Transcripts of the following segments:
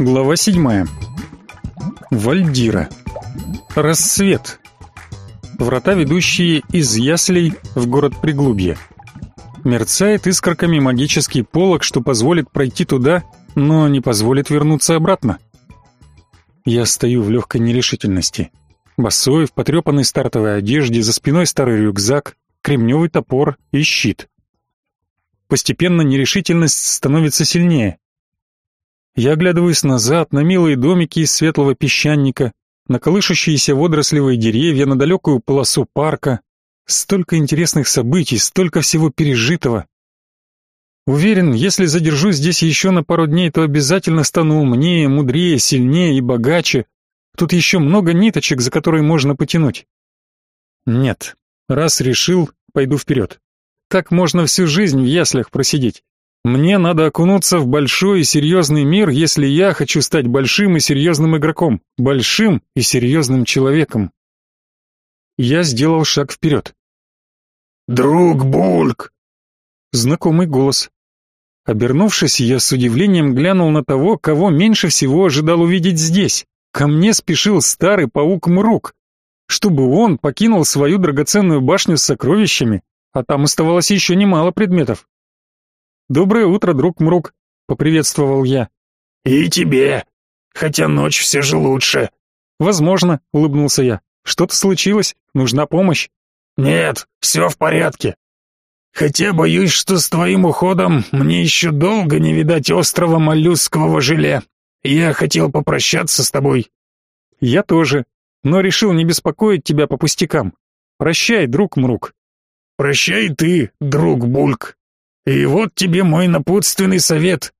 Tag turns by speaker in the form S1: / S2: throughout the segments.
S1: Глава седьмая. Вальдира. Рассвет. Врата, ведущие из яслей в город Приглубье. Мерцает искорками магический полог, что позволит пройти туда, но не позволит вернуться обратно. Я стою в легкой нерешительности. Босой, в потрепанной стартовой одежде, за спиной старый рюкзак, кремневый топор и щит. Постепенно нерешительность становится сильнее. Я оглядываюсь назад на милые домики из светлого песчаника, на колышущиеся водорослевые деревья, на далекую полосу парка. Столько интересных событий, столько всего пережитого. Уверен, если задержусь здесь еще на пару дней, то обязательно стану умнее, мудрее, сильнее и богаче. Тут еще много ниточек, за которые можно потянуть. Нет, раз решил, пойду вперед. Так можно всю жизнь в яслях просидеть. Мне надо окунуться в большой и серьезный мир, если я хочу стать большим и серьезным игроком, большим и серьезным человеком. Я сделал шаг вперед.
S2: «Друг Бульк!»
S1: Знакомый голос. Обернувшись, я с удивлением глянул на того, кого меньше всего ожидал увидеть здесь. Ко мне спешил старый паук Мрук, чтобы он покинул свою драгоценную башню с сокровищами, а там оставалось еще немало предметов. «Доброе утро, друг Мрук», — поприветствовал я.
S2: «И тебе, хотя ночь все же лучше».
S1: «Возможно», — улыбнулся я. «Что-то случилось? Нужна помощь?»
S2: «Нет, все в порядке. Хотя боюсь, что с твоим уходом мне еще долго не видать острова моллюскового желе. Я хотел попрощаться с тобой».
S1: «Я тоже, но решил не беспокоить тебя по пустякам. Прощай, друг Мрук».
S2: «Прощай ты, друг Бульк», и вот тебе мой напутственный совет.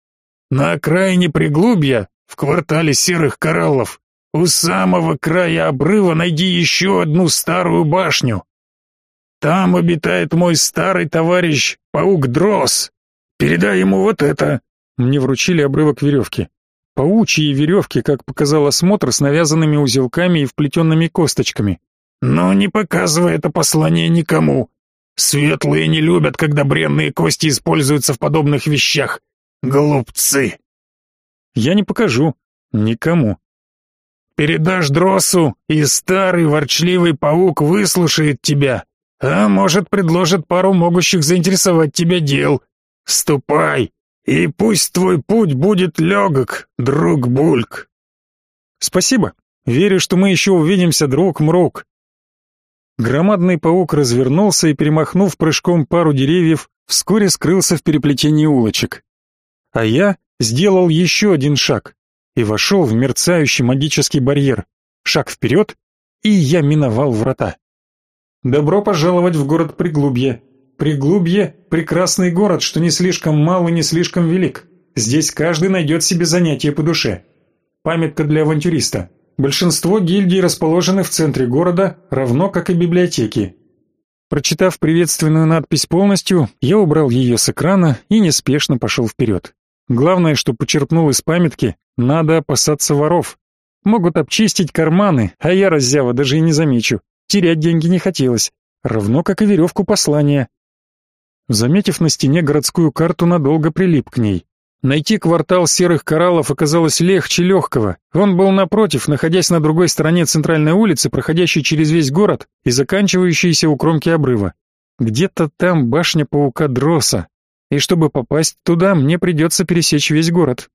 S2: На окраине Приглубья, в квартале серых кораллов, у самого края обрыва найди еще одну старую башню. Там обитает мой старый товарищ, паук Дрос. Передай ему вот это.
S1: Мне вручили обрывок веревки. Паучьи веревки, как показал осмотр, с навязанными узелками и вплетенными косточками.
S2: Но не показывай это послание никому. Светлые не любят, когда бренные кости используются в подобных вещах. Глупцы.
S1: Я не покажу. Никому.
S2: Передашь Дросу, и старый ворчливый паук выслушает тебя, а может, предложит пару могущих заинтересовать тебя дел. Ступай, и пусть твой путь будет легок, друг Бульк.
S1: Спасибо. Верю, что мы еще увидимся, друг Мрук. Громадный паук развернулся и, перемахнув прыжком пару деревьев, вскоре скрылся в переплетении улочек. А я сделал еще один шаг и вошел в мерцающий магический барьер. Шаг вперед, и я миновал врата. Добро пожаловать в город Приглубье. Приглубье — прекрасный город, что не слишком мал и не слишком велик. Здесь каждый найдет себе занятие по душе. Памятка для авантюриста. Большинство гильдий расположены в центре города, равно как и библиотеки. Прочитав приветственную надпись полностью, я убрал ее с экрана и неспешно пошел вперед. Главное, что почерпнул из памятки, надо опасаться воров. Могут обчистить карманы, а я, раззява, даже и не замечу. Терять деньги не хотелось, равно как и веревку послания. Заметив на стене городскую карту, надолго прилип к ней. Найти квартал серых кораллов оказалось легче легкого. Он был напротив, находясь на другой стороне центральной улицы, проходящей через весь город и заканчивающейся у кромки обрыва. Где-то там башня паука Дроса, и чтобы попасть туда, мне придется пересечь весь город.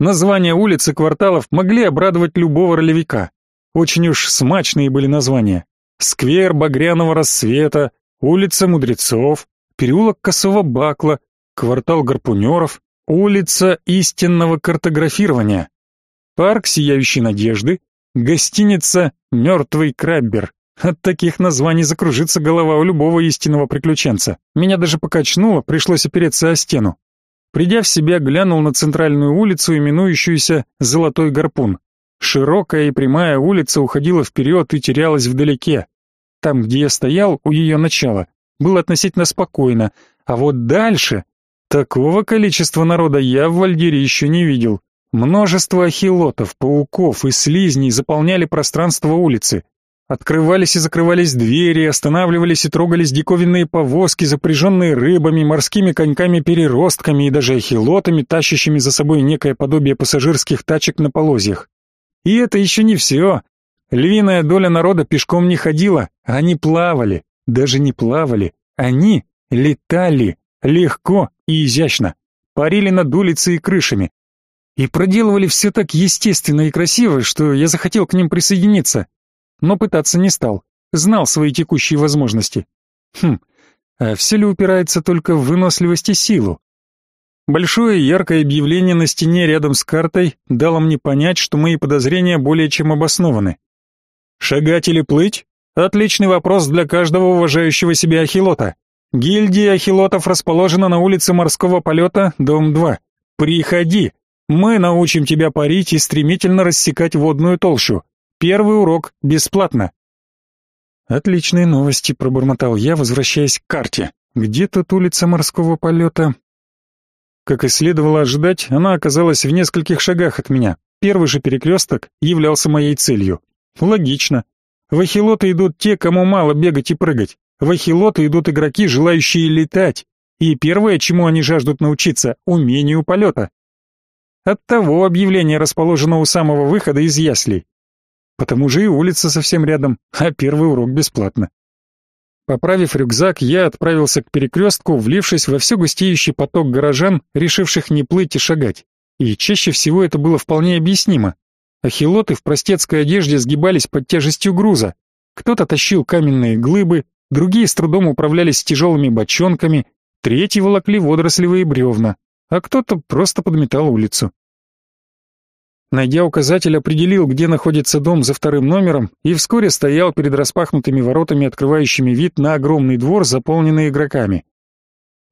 S1: Названия улиц и кварталов могли обрадовать любого ролевика. Очень уж смачные были названия. Сквер Багряного рассвета, улица Мудрецов, переулок Косого Бакла, квартал гарпунеров, улица истинного картографирования, парк Сияющей Надежды, гостиница «Мертвый краббер». От таких названий закружится голова у любого истинного приключенца. Меня даже покачнуло, пришлось опереться о стену. Придя в себя, глянул на центральную улицу, именующуюся «Золотой гарпун». Широкая и прямая улица уходила вперед и терялась вдалеке. Там, где я стоял, у ее начала, было относительно спокойно, а вот дальше Такого количества народа я в Вальдире еще не видел. Множество ахилотов, пауков и слизней заполняли пространство улицы. Открывались и закрывались двери, останавливались и трогались диковинные повозки, запряженные рыбами, морскими коньками-переростками и даже эхилотами, тащащими за собой некое подобие пассажирских тачек на полозьях. И это еще не все. Львиная доля народа пешком не ходила, они плавали, даже не плавали, они летали легко и изящно, парили над улицей и крышами. И проделывали все так естественно и красиво, что я захотел к ним присоединиться, но пытаться не стал, знал свои текущие возможности. Хм, а все ли упирается только в выносливость и силу? Большое яркое объявление на стене рядом с картой дало мне понять, что мои подозрения более чем обоснованы. Шагать или плыть? Отличный вопрос для каждого уважающего себя ахилота. Гильдия ахилотов расположена на улице морского полета, дом 2. Приходи. Мы научим тебя парить и стремительно рассекать водную толщу. Первый урок бесплатно. Отличные новости, пробормотал я, возвращаясь к карте. Где тут улица морского полета? Как и следовало ожидать, она оказалась в нескольких шагах от меня. Первый же перекресток являлся моей целью. Логично. В ахилоты идут те, кому мало бегать и прыгать. В ахилоты идут игроки, желающие летать. И первое, чему они жаждут научиться — умению полета. Оттого объявление расположено у самого выхода из яслей. Потому же и улица совсем рядом, а первый урок бесплатно. Поправив рюкзак, я отправился к перекрестку, влившись во все густеющий поток горожан, решивших не плыть и шагать. И чаще всего это было вполне объяснимо. Ахилоты в простецкой одежде сгибались под тяжестью груза. Кто-то тащил каменные глыбы, другие с трудом управлялись тяжелыми бочонками, третьи волокли водорослевые бревна, а кто-то просто подметал улицу. Найдя указатель, определил, где находится дом за вторым номером, и вскоре стоял перед распахнутыми воротами, открывающими вид на огромный двор, заполненный игроками.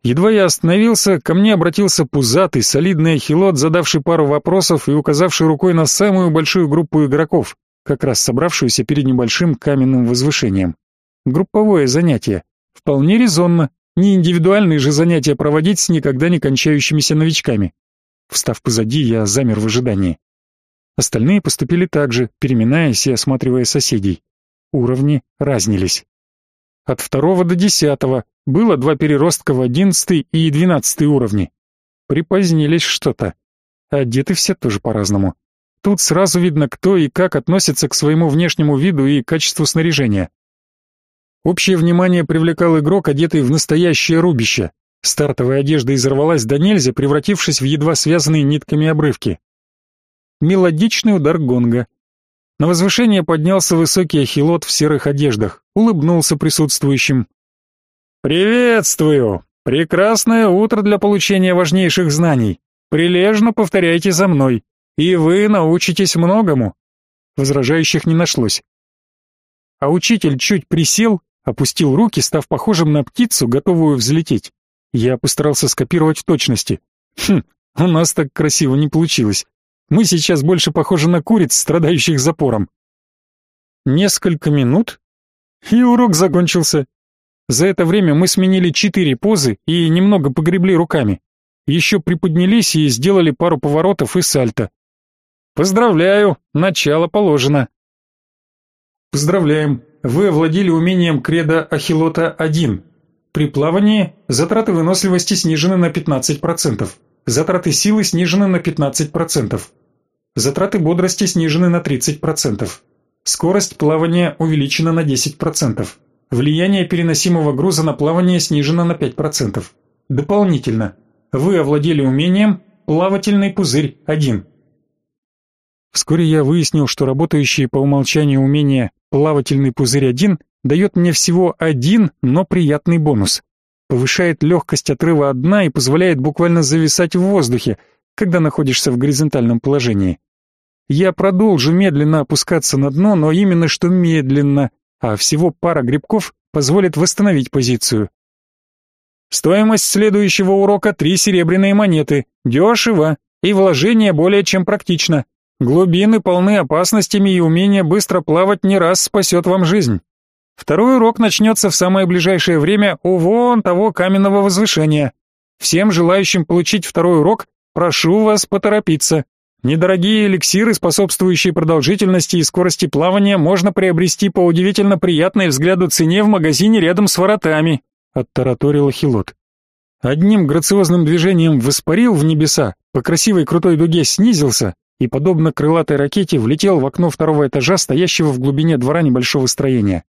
S1: Едва я остановился, ко мне обратился пузатый, солидный ахилот, задавший пару вопросов и указавший рукой на самую большую группу игроков, как раз собравшуюся перед небольшим каменным возвышением. Групповое занятие. Вполне резонно, не индивидуальные же занятия проводить с никогда не кончающимися новичками. Встав позади, я замер в ожидании. Остальные поступили так же, переминаясь и осматривая соседей. Уровни разнились. От второго до десятого было два переростка в одиннадцатый и двенадцатый уровни. Припозднились что-то. Одеты все тоже по-разному. Тут сразу видно, кто и как относится к своему внешнему виду и качеству снаряжения. Общее внимание привлекал игрок, одетый в настоящее рубище. Стартовая одежда изорвалась до нельзя, превратившись в едва связанные нитками обрывки мелодичный удар гонга. На возвышение поднялся высокий ахилот в серых одеждах, улыбнулся присутствующим. «Приветствую! Прекрасное утро для получения важнейших знаний. Прилежно повторяйте за мной, и вы научитесь многому». Возражающих не нашлось. А учитель чуть присел, опустил руки, став похожим на птицу, готовую взлететь. Я постарался скопировать в точности. Хм, у нас так красиво не получилось. Мы сейчас больше похожи на куриц, страдающих запором. Несколько минут, и урок закончился. За это время мы сменили четыре позы и немного погребли руками. Еще приподнялись и сделали пару поворотов и сальто. Поздравляю, начало положено. Поздравляем, вы овладели умением кредо Ахилота 1. При плавании затраты выносливости снижены на 15%. Затраты силы снижены на 15%. Затраты бодрости снижены на 30%. Скорость плавания увеличена на 10%. Влияние переносимого груза на плавание снижено на 5%. Дополнительно, вы овладели умением «Плавательный пузырь 1». Вскоре я выяснил, что работающее по умолчанию умение «Плавательный пузырь 1» дает мне всего один, но приятный бонус повышает легкость отрыва от дна и позволяет буквально зависать в воздухе, когда находишься в горизонтальном положении. Я продолжу медленно опускаться на дно, но именно что медленно, а всего пара грибков позволит восстановить позицию. Стоимость следующего урока три серебряные монеты. Дешево, и вложение более чем практично. Глубины полны опасностями, и умение быстро плавать не раз спасет вам жизнь. Второй урок начнется в самое ближайшее время у вон того каменного возвышения. Всем желающим получить второй урок прошу вас поторопиться. Недорогие эликсиры, способствующие продолжительности и скорости плавания, можно приобрести по удивительно приятной взгляду цене в магазине рядом с воротами, оттараторил Ахилот. Одним грациозным движением воспарил в небеса, по красивой крутой дуге снизился и, подобно крылатой ракете, влетел в окно второго этажа, стоящего в глубине двора небольшого строения.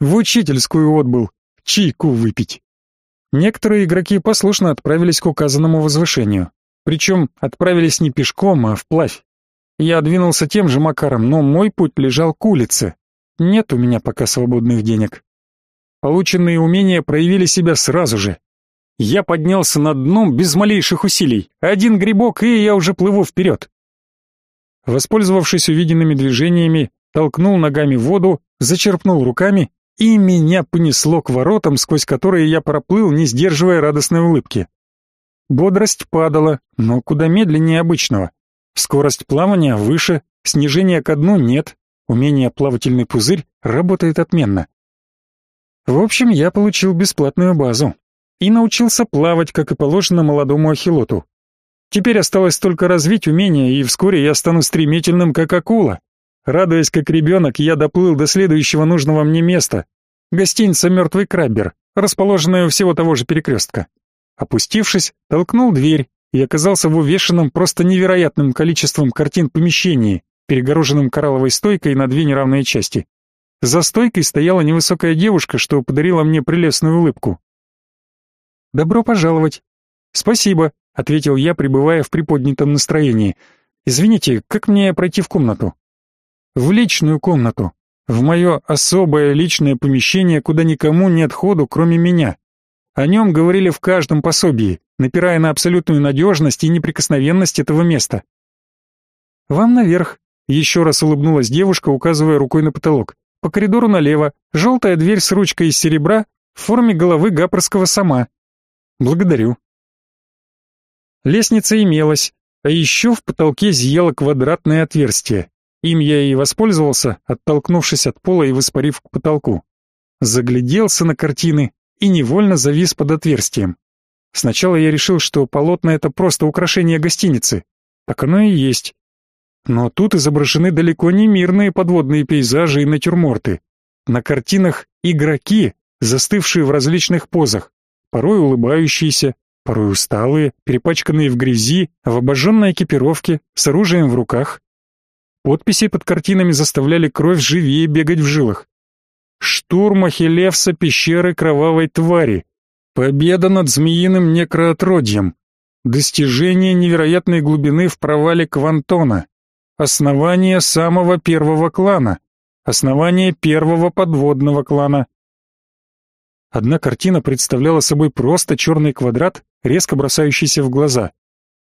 S1: В учительскую отбыл, чайку выпить. Некоторые игроки послушно отправились к указанному возвышению. Причем отправились не пешком, а вплавь. Я двинулся тем же макаром, но мой путь лежал к улице. Нет у меня пока свободных денег. Полученные умения проявили себя сразу же. Я поднялся над дном без малейших усилий. Один грибок, и я уже плыву вперед. Воспользовавшись увиденными движениями, толкнул ногами воду, зачерпнул руками, и меня понесло к воротам, сквозь которые я проплыл, не сдерживая радостной улыбки. Бодрость падала, но куда медленнее обычного. Скорость плавания выше, снижения ко дну нет, умение плавательный пузырь работает отменно. В общем, я получил бесплатную базу и научился плавать, как и положено молодому ахилоту. Теперь осталось только развить умение, и вскоре я стану стремительным, как акула. Радуясь, как ребенок, я доплыл до следующего нужного мне места — гостиница «Мертвый краббер», расположенная у всего того же перекрестка. Опустившись, толкнул дверь и оказался в увешанном просто невероятным количеством картин помещении, перегороженном коралловой стойкой на две неравные части. За стойкой стояла невысокая девушка, что подарила мне прелестную улыбку. «Добро пожаловать!» «Спасибо», — ответил я, пребывая в приподнятом настроении. «Извините, как мне пройти в комнату?» «В личную комнату, в мое особое личное помещение, куда никому нет ходу, кроме меня. О нем говорили в каждом пособии, напирая на абсолютную надежность и неприкосновенность этого места. «Вам наверх», — еще раз улыбнулась девушка, указывая рукой на потолок. «По коридору налево, желтая дверь с ручкой из серебра в форме головы гапорского сама». «Благодарю». Лестница имелась, а еще в потолке зияло квадратное отверстие. Им я и воспользовался, оттолкнувшись от пола и воспарив к потолку. Загляделся на картины, и невольно завис под отверстием. Сначала я решил, что полотна — это просто украшение гостиницы. Так оно и есть. Но тут изображены далеко не мирные подводные пейзажи и натюрморты. На картинах игроки, застывшие в различных позах, порой улыбающиеся, порой усталые, перепачканные в грязи, в обожженной экипировке, с оружием в руках. Подписи под картинами заставляли кровь живее бегать в жилах. Штурм Ахиллевса пещеры кровавой твари. Победа над змеиным некроотродьем. Достижение невероятной глубины в провале Квантона. Основание самого первого клана. Основание первого подводного клана. Одна картина представляла собой просто черный квадрат, резко бросающийся в глаза.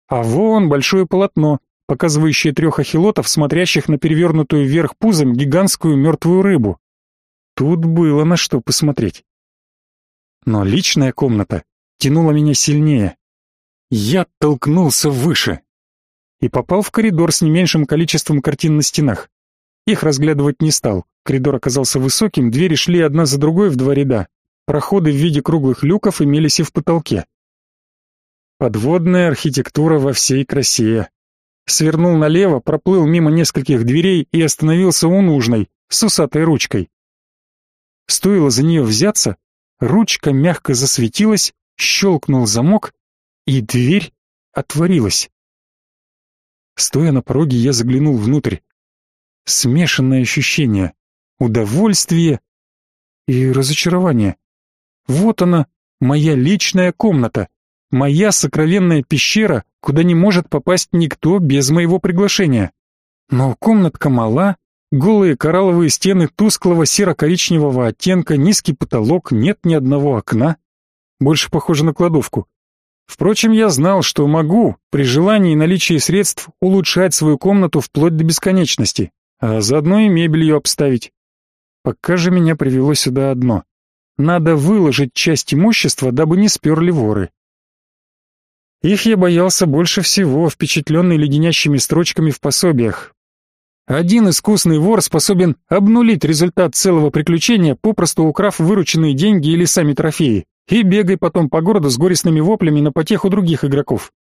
S1: А вон большое полотно, показывающее трех ахилотов, смотрящих на перевернутую вверх пузом гигантскую мертвую рыбу. Тут было на что посмотреть. Но личная комната тянула меня сильнее. Я толкнулся выше и попал в коридор с не меньшим количеством картин на стенах. Их разглядывать не стал. Коридор оказался высоким, двери шли одна за другой в два ряда. Проходы в виде круглых люков имелись и в потолке. Подводная архитектура во всей красе. Свернул налево, проплыл мимо нескольких дверей и остановился у нужной, с усатой ручкой. Стоило за нее взяться, ручка мягко засветилась, щелкнул замок, и дверь отворилась. Стоя на пороге, я заглянул внутрь. Смешанное ощущение, удовольствие и разочарование. Вот она, моя личная комната, моя сокровенная пещера, куда не может попасть никто без моего приглашения. Но комнатка мала, Голые коралловые стены тусклого серо-коричневого оттенка, низкий потолок, нет ни одного окна. Больше похоже на кладовку. Впрочем, я знал, что могу, при желании и наличии средств, улучшать свою комнату вплоть до бесконечности, а заодно и мебель ее обставить. Пока же меня привело сюда одно. Надо выложить часть имущества, дабы не сперли воры. Их я боялся больше всего, впечатленный леденящими строчками в пособиях, один искусный вор способен обнулить результат целого приключения, попросту украв вырученные деньги или сами трофеи, и бегай потом по городу с горестными воплями на потеху других игроков.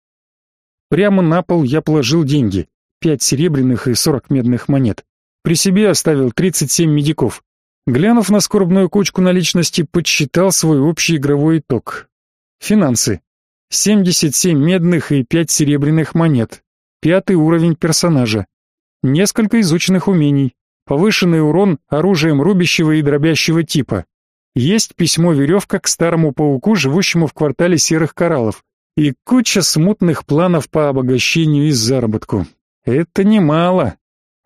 S1: Прямо на пол я положил деньги. Пять серебряных и сорок медных монет. При себе оставил тридцать семь медиков. Глянув на скорбную кучку наличности, подсчитал свой общий игровой итог. Финансы. 77 медных и 5 серебряных монет. Пятый уровень персонажа. Несколько изученных умений. Повышенный урон оружием рубящего и дробящего типа. Есть письмо-веревка к старому пауку, живущему в квартале серых кораллов. И куча смутных планов по обогащению и заработку. Это немало.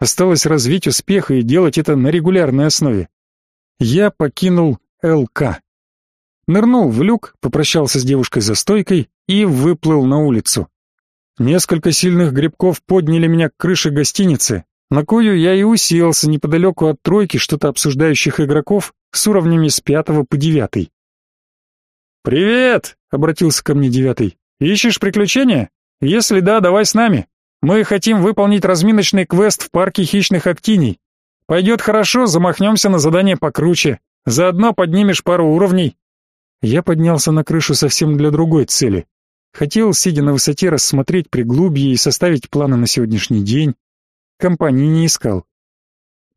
S1: Осталось развить успех и делать это на регулярной основе я покинул ЛК. Нырнул в люк, попрощался с девушкой за стойкой и выплыл на улицу. Несколько сильных грибков подняли меня к крыше гостиницы, на кою я и уселся неподалеку от тройки что-то обсуждающих игроков с уровнями с пятого по девятый. «Привет!» — обратился ко мне девятый. «Ищешь приключения? Если да, давай с нами. Мы хотим выполнить разминочный квест в парке хищных актиний. Пойдет хорошо, замахнемся на задание покруче. Заодно поднимешь пару уровней. Я поднялся на крышу совсем для другой цели. Хотел, сидя на высоте, рассмотреть приглубье и составить планы на сегодняшний день. Компании не искал.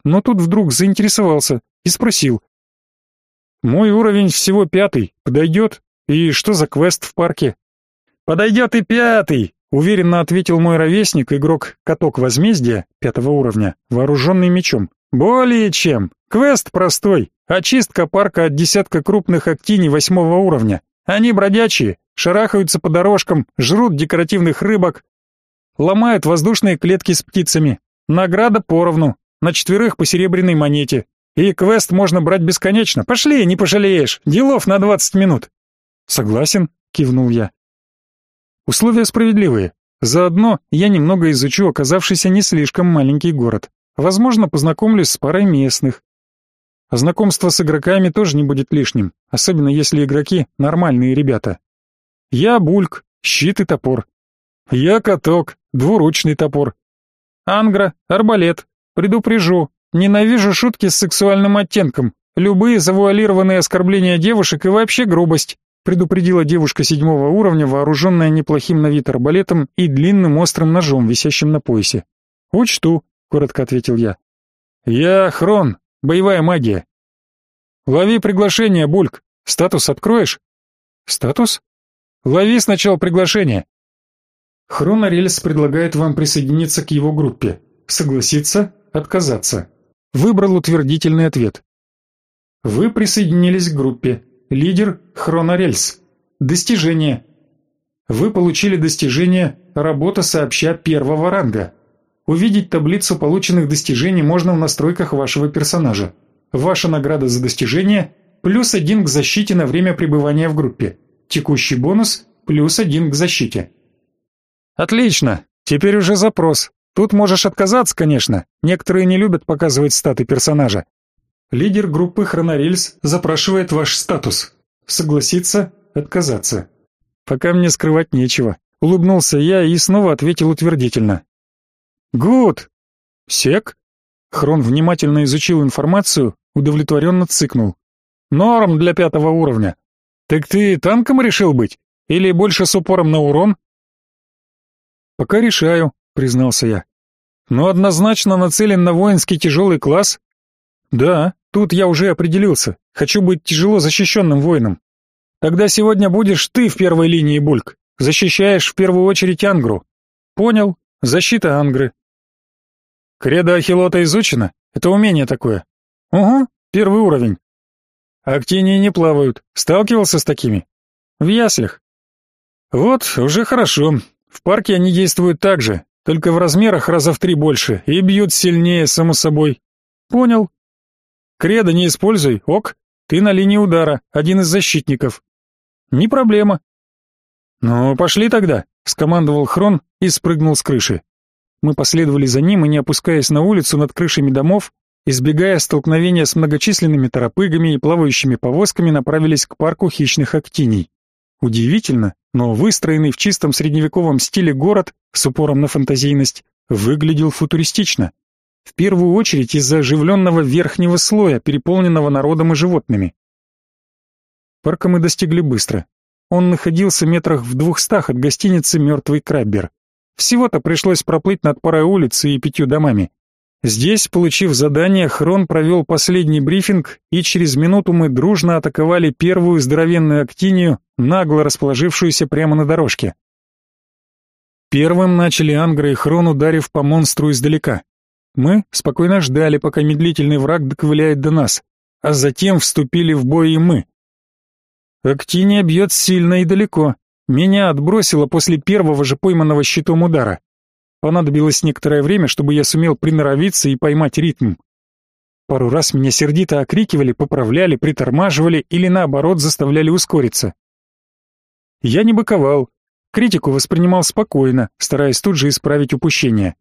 S1: Но тут вдруг заинтересовался и спросил. «Мой уровень всего пятый. Подойдет? И что за квест в парке?» «Подойдет и пятый!» Уверенно ответил мой ровесник, игрок Каток Возмездия, пятого уровня, вооруженный мечом. Более чем. Квест простой. Очистка парка от десятка крупных актиний восьмого уровня. Они бродячие, шарахаются по дорожкам, жрут декоративных рыбок, ломают воздушные клетки с птицами. Награда поровну, на четверых по серебряной монете. И квест можно брать бесконечно. Пошли, не пожалеешь. Делов на двадцать минут. Согласен, кивнул я. Условия справедливые. Заодно я немного изучу оказавшийся не слишком маленький город. Возможно, познакомлюсь с парой местных. А знакомство с игроками тоже не будет лишним, особенно если игроки нормальные ребята. Я бульк, щит и топор. Я каток, двуручный топор. Ангра, арбалет. Предупрежу, ненавижу шутки с сексуальным оттенком, любые завуалированные оскорбления девушек и вообще грубость. Предупредила девушка седьмого уровня, вооруженная неплохим на вид арбалетом и длинным острым ножом, висящим на поясе. «Учту», коротко ответил я. Я Хрон, боевая магия. Лови приглашение, Бульк. Статус откроешь? Статус? Лови сначала приглашение. Хрон Арельс предлагает вам присоединиться к его группе. Согласиться, отказаться. Выбрал утвердительный ответ. Вы присоединились к группе. Лидер Хрон Арельс. Достижение. Вы получили достижение «Работа сообща первого ранга». Увидеть таблицу полученных достижений можно в настройках вашего персонажа. Ваша награда за достижение – плюс один к защите на время пребывания в группе. Текущий бонус – плюс один к защите. Отлично, теперь уже запрос. Тут можешь отказаться, конечно. Некоторые не любят показывать статы персонажа. Лидер группы Хронорельс запрашивает ваш статус. Согласиться, отказаться. Пока мне скрывать нечего. Улыбнулся я и снова ответил утвердительно. «Гуд!» «Сек?» Хрон внимательно изучил информацию, удовлетворенно цыкнул. «Норм для пятого уровня. Так ты танком решил быть? Или больше с упором на урон?» «Пока решаю», — признался я. «Но однозначно нацелен на воинский тяжелый класс?» «Да, тут я уже определился. Хочу быть тяжело защищенным воином. Тогда сегодня будешь ты в первой линии, Бульк. Защищаешь в первую очередь Ангру. Понял. Защита Ангры. Кредо Ахилота изучено? Это умение такое. Угу, первый уровень. Актинии не плавают. Сталкивался с такими? В яслях. Вот, уже хорошо. В парке они действуют так же, только в размерах раза в три больше и бьют сильнее, само собой. Понял. Кредо не используй, ок. Ты на линии удара, один из защитников. Не проблема. Ну, пошли тогда, скомандовал Хрон и спрыгнул с крыши. Мы последовали за ним и, не опускаясь на улицу над крышами домов, избегая столкновения с многочисленными торопыгами и плавающими повозками, направились к парку хищных актиний. Удивительно, но выстроенный в чистом средневековом стиле город с упором на фантазийность выглядел футуристично. В первую очередь из-за оживленного верхнего слоя, переполненного народом и животными. Парка мы достигли быстро. Он находился метрах в двухстах от гостиницы «Мертвый Краббер». Всего-то пришлось проплыть над парой улиц и пятью домами. Здесь, получив задание, Хрон провел последний брифинг, и через минуту мы дружно атаковали первую здоровенную актинию, нагло расположившуюся прямо на дорожке. Первым начали Ангра и Хрон, ударив по монстру издалека. Мы спокойно ждали, пока медлительный враг доковыляет до нас, а затем вступили в бой и мы. Актиния бьет сильно и далеко. Меня отбросило после первого же пойманного щитом удара. Понадобилось некоторое время, чтобы я сумел приноровиться и поймать ритм. Пару раз меня сердито окрикивали, поправляли, притормаживали или наоборот заставляли ускориться. Я не быковал, критику воспринимал спокойно, стараясь тут же исправить упущение.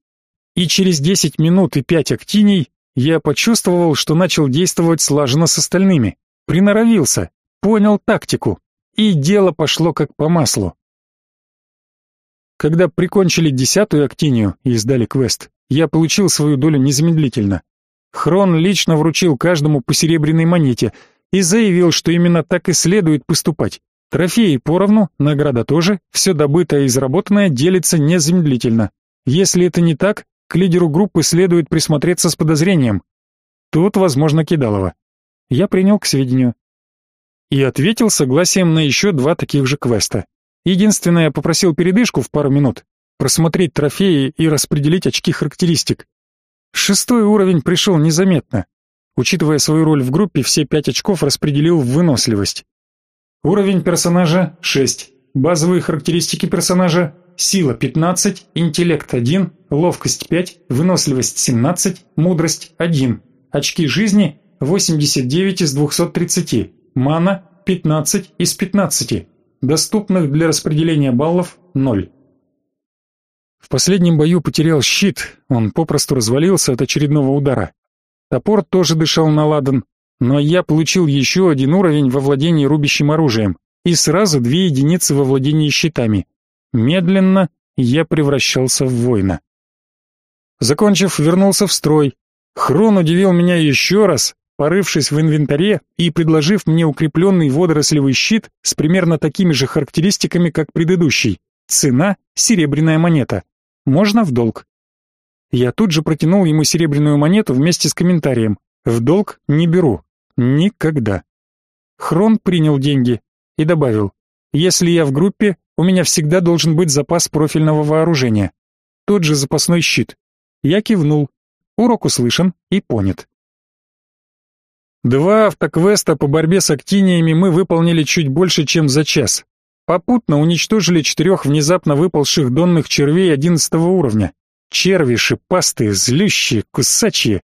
S1: И через 10 минут и 5 актиний я почувствовал, что начал действовать слаженно с остальными, приноровился, понял тактику, и дело пошло как по маслу. Когда прикончили десятую актинию и сдали квест, я получил свою долю незамедлительно. Хрон лично вручил каждому по серебряной монете и заявил, что именно так и следует поступать. Трофеи поровну, награда тоже, все добытое и заработанное делится незамедлительно. Если это не так, к лидеру группы следует присмотреться с подозрением. Тут, возможно, Кидалова. Я принял к сведению. И ответил согласием на еще два таких же квеста. Единственное, попросил передышку в пару минут, просмотреть трофеи и распределить очки характеристик. Шестой уровень пришел незаметно. Учитывая свою роль в группе, все пять очков распределил в выносливость. Уровень персонажа 6. Базовые характеристики персонажа сила 15, интеллект 1, ловкость 5, выносливость 17, мудрость 1. Очки жизни 89 из 230, мана 15 из 15. Доступных для распределения баллов – ноль. В последнем бою потерял щит, он попросту развалился от очередного удара. Топор тоже дышал на ладан, но я получил еще один уровень во владении рубящим оружием и сразу две единицы во владении щитами. Медленно я превращался в воина. Закончив, вернулся в строй. Хрон удивил меня еще раз, порывшись в инвентаре и предложив мне укрепленный водорослевый щит с примерно такими же характеристиками, как предыдущий. Цена — серебряная монета. Можно в долг. Я тут же протянул ему серебряную монету вместе с комментарием. В долг не беру. Никогда. Хрон принял деньги и добавил. Если я в группе, у меня всегда должен быть запас профильного вооружения. Тот же запасной щит. Я кивнул. Урок услышан и понят. Два автоквеста по борьбе с актиниями мы выполнили чуть больше, чем за час. Попутно уничтожили четырех внезапно выползших донных червей одиннадцатого уровня. Черви шипастые, злющие, кусачие.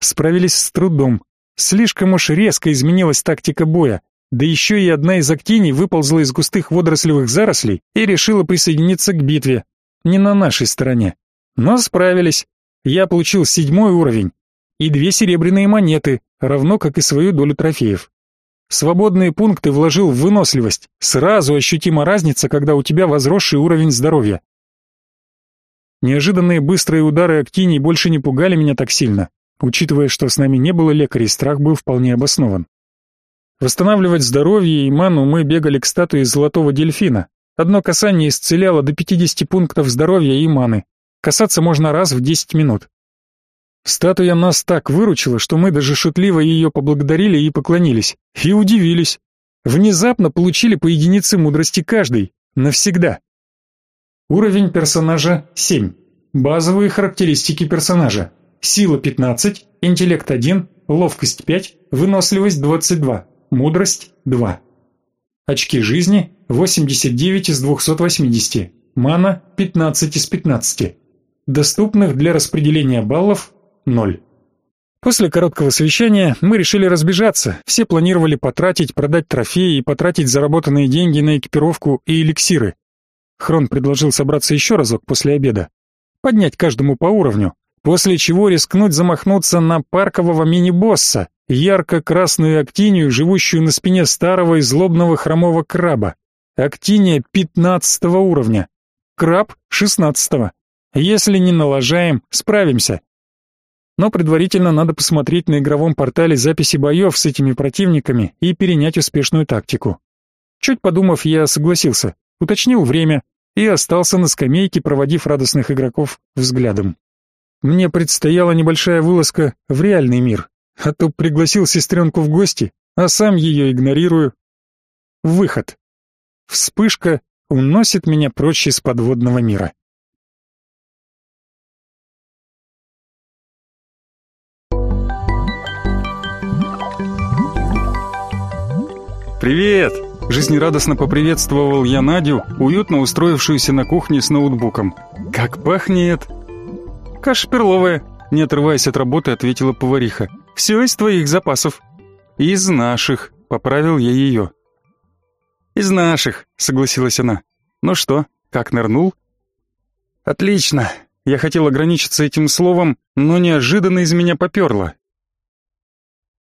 S1: Справились с трудом. Слишком уж резко изменилась тактика боя. Да еще и одна из актиний выползла из густых водорослевых зарослей и решила присоединиться к битве. Не на нашей стороне. Но справились. Я получил седьмой уровень и две серебряные монеты, равно как и свою долю трофеев. Свободные пункты вложил в выносливость. Сразу ощутима разница, когда у тебя возросший уровень здоровья. Неожиданные быстрые удары актиний больше не пугали меня так сильно. Учитывая, что с нами не было лекарей, страх был вполне обоснован. Восстанавливать здоровье и ману мы бегали к статуе золотого дельфина. Одно касание исцеляло до 50 пунктов здоровья и маны. Касаться можно раз в 10 минут. Статуя нас так выручила, что мы даже шутливо ее поблагодарили и поклонились. И удивились. Внезапно получили по единице мудрости каждый. Навсегда. Уровень персонажа 7. Базовые характеристики персонажа. Сила 15, интеллект 1, ловкость 5, выносливость 22, мудрость 2. Очки жизни 89 из 280, мана 15 из 15. Доступных для распределения баллов ноль. После короткого совещания мы решили разбежаться. Все планировали потратить, продать трофеи и потратить заработанные деньги на экипировку и эликсиры. Хрон предложил собраться еще разок после обеда. Поднять каждому по уровню, после чего рискнуть замахнуться на паркового мини-босса, ярко-красную актинию, живущую на спине старого и злобного хромого краба. Актиния пятнадцатого уровня. Краб шестнадцатого. Если не налажаем, справимся но предварительно надо посмотреть на игровом портале записи боев с этими противниками и перенять успешную тактику. Чуть подумав, я согласился, уточнил время и остался на скамейке, проводив радостных игроков взглядом. Мне предстояла небольшая вылазка в реальный мир, а то пригласил сестренку в гости, а сам ее игнорирую. Выход. Вспышка уносит меня прочь из подводного мира. «Привет!» — жизнерадостно поприветствовал я Надю, уютно устроившуюся на кухне с ноутбуком. «Как пахнет!» «Каша перловая», — не отрываясь от работы, ответила повариха. «Все из твоих запасов». «Из наших», — поправил я ее. «Из наших», — согласилась она. «Ну что, как нырнул?» «Отлично!» Я хотел ограничиться этим словом, но неожиданно из меня поперло.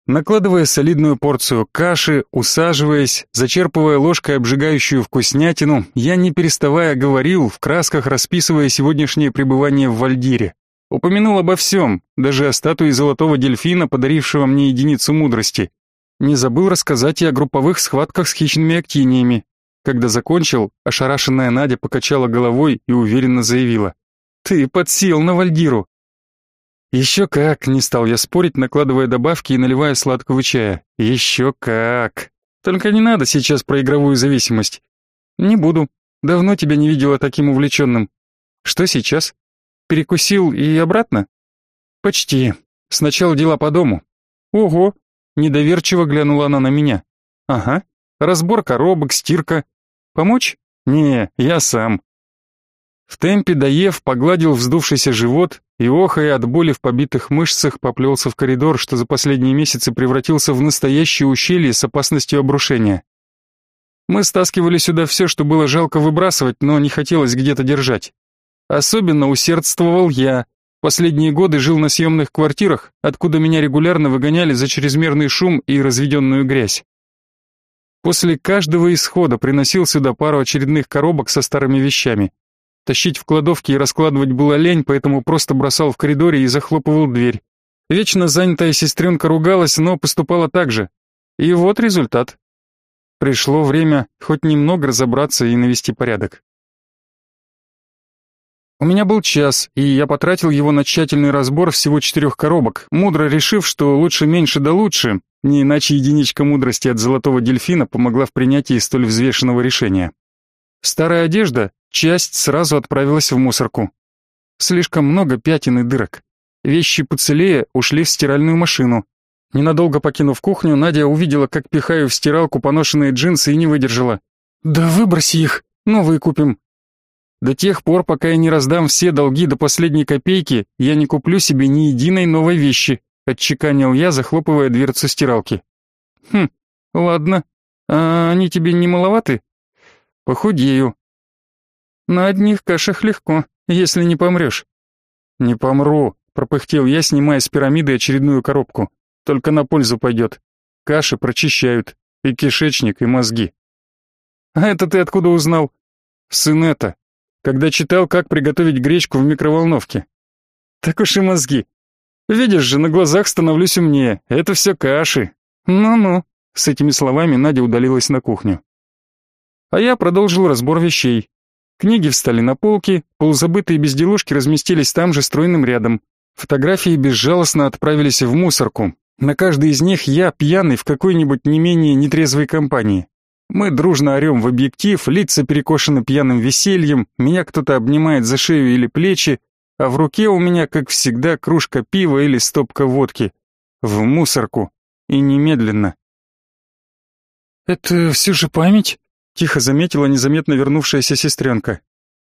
S1: Накладывая солидную порцию каши, усаживаясь, зачерпывая ложкой обжигающую вкуснятину, я не переставая говорил, в красках расписывая сегодняшнее пребывание в Вальдире. Упомянул обо всем, даже о статуе золотого дельфина, подарившего мне единицу мудрости. Не забыл рассказать и о групповых схватках с хищными актиниями. Когда закончил, ошарашенная Надя покачала головой и уверенно заявила. «Ты подсел на Вальдиру. Еще как, не стал я спорить, накладывая добавки и наливая сладкого чая. Еще как. Только не надо сейчас про игровую зависимость. Не буду. Давно тебя не видела таким увлеченным. Что сейчас? Перекусил и обратно? Почти. Сначала дела по дому. Ого. Недоверчиво глянула она на меня. Ага. Разбор коробок, стирка. Помочь? Не, я сам. В темпе доев, погладил вздувшийся живот и, охая от боли в побитых мышцах, поплелся в коридор, что за последние месяцы превратился в настоящее ущелье с опасностью обрушения. Мы стаскивали сюда все, что было жалко выбрасывать, но не хотелось где-то держать. Особенно усердствовал я. Последние годы жил на съемных квартирах, откуда меня регулярно выгоняли за чрезмерный шум и разведенную грязь. После каждого исхода приносил сюда пару очередных коробок со старыми вещами. Тащить в кладовке и раскладывать было лень, поэтому просто бросал в коридоре и захлопывал дверь. Вечно занятая сестренка ругалась, но поступала так же. И вот результат. Пришло время хоть немного разобраться и навести порядок. У меня был час, и я потратил его на тщательный разбор всего четырех коробок, мудро решив, что лучше меньше да лучше, не иначе единичка мудрости от золотого дельфина помогла в принятии столь взвешенного решения. Старая одежда, часть сразу отправилась в мусорку. Слишком много пятен и дырок. Вещи поцелее ушли в стиральную машину. Ненадолго покинув кухню, Надя увидела, как пихаю в стиралку поношенные джинсы и не выдержала. «Да выброси их, новые купим». До тех пор, пока я не раздам все долги до последней копейки, я не куплю себе ни единой новой вещи, отчеканил я, захлопывая дверцу стиралки. Хм, ладно. А они тебе не маловаты? Похудею. На одних кашах легко, если не помрешь. Не помру, пропыхтел я, снимая с пирамиды очередную коробку. Только на пользу пойдет. Каши прочищают. И кишечник, и мозги. А это ты откуда узнал? Сын это. Когда читал, как приготовить гречку в микроволновке. Так уж и мозги. Видишь же, на глазах становлюсь умнее. Это все каши. Ну-ну. С этими словами Надя удалилась на кухню. А я продолжил разбор вещей. Книги встали на полки, полузабытые безделушки разместились там же стройным рядом. Фотографии безжалостно отправились в мусорку. На каждой из них я пьяный в какой-нибудь не менее нетрезвой компании. Мы дружно орем в объектив, лица перекошены пьяным весельем, меня кто-то обнимает за шею или плечи, а в руке у меня, как всегда, кружка пива или стопка водки. В мусорку. И немедленно. «Это все же память?» Тихо заметила незаметно вернувшаяся сестренка.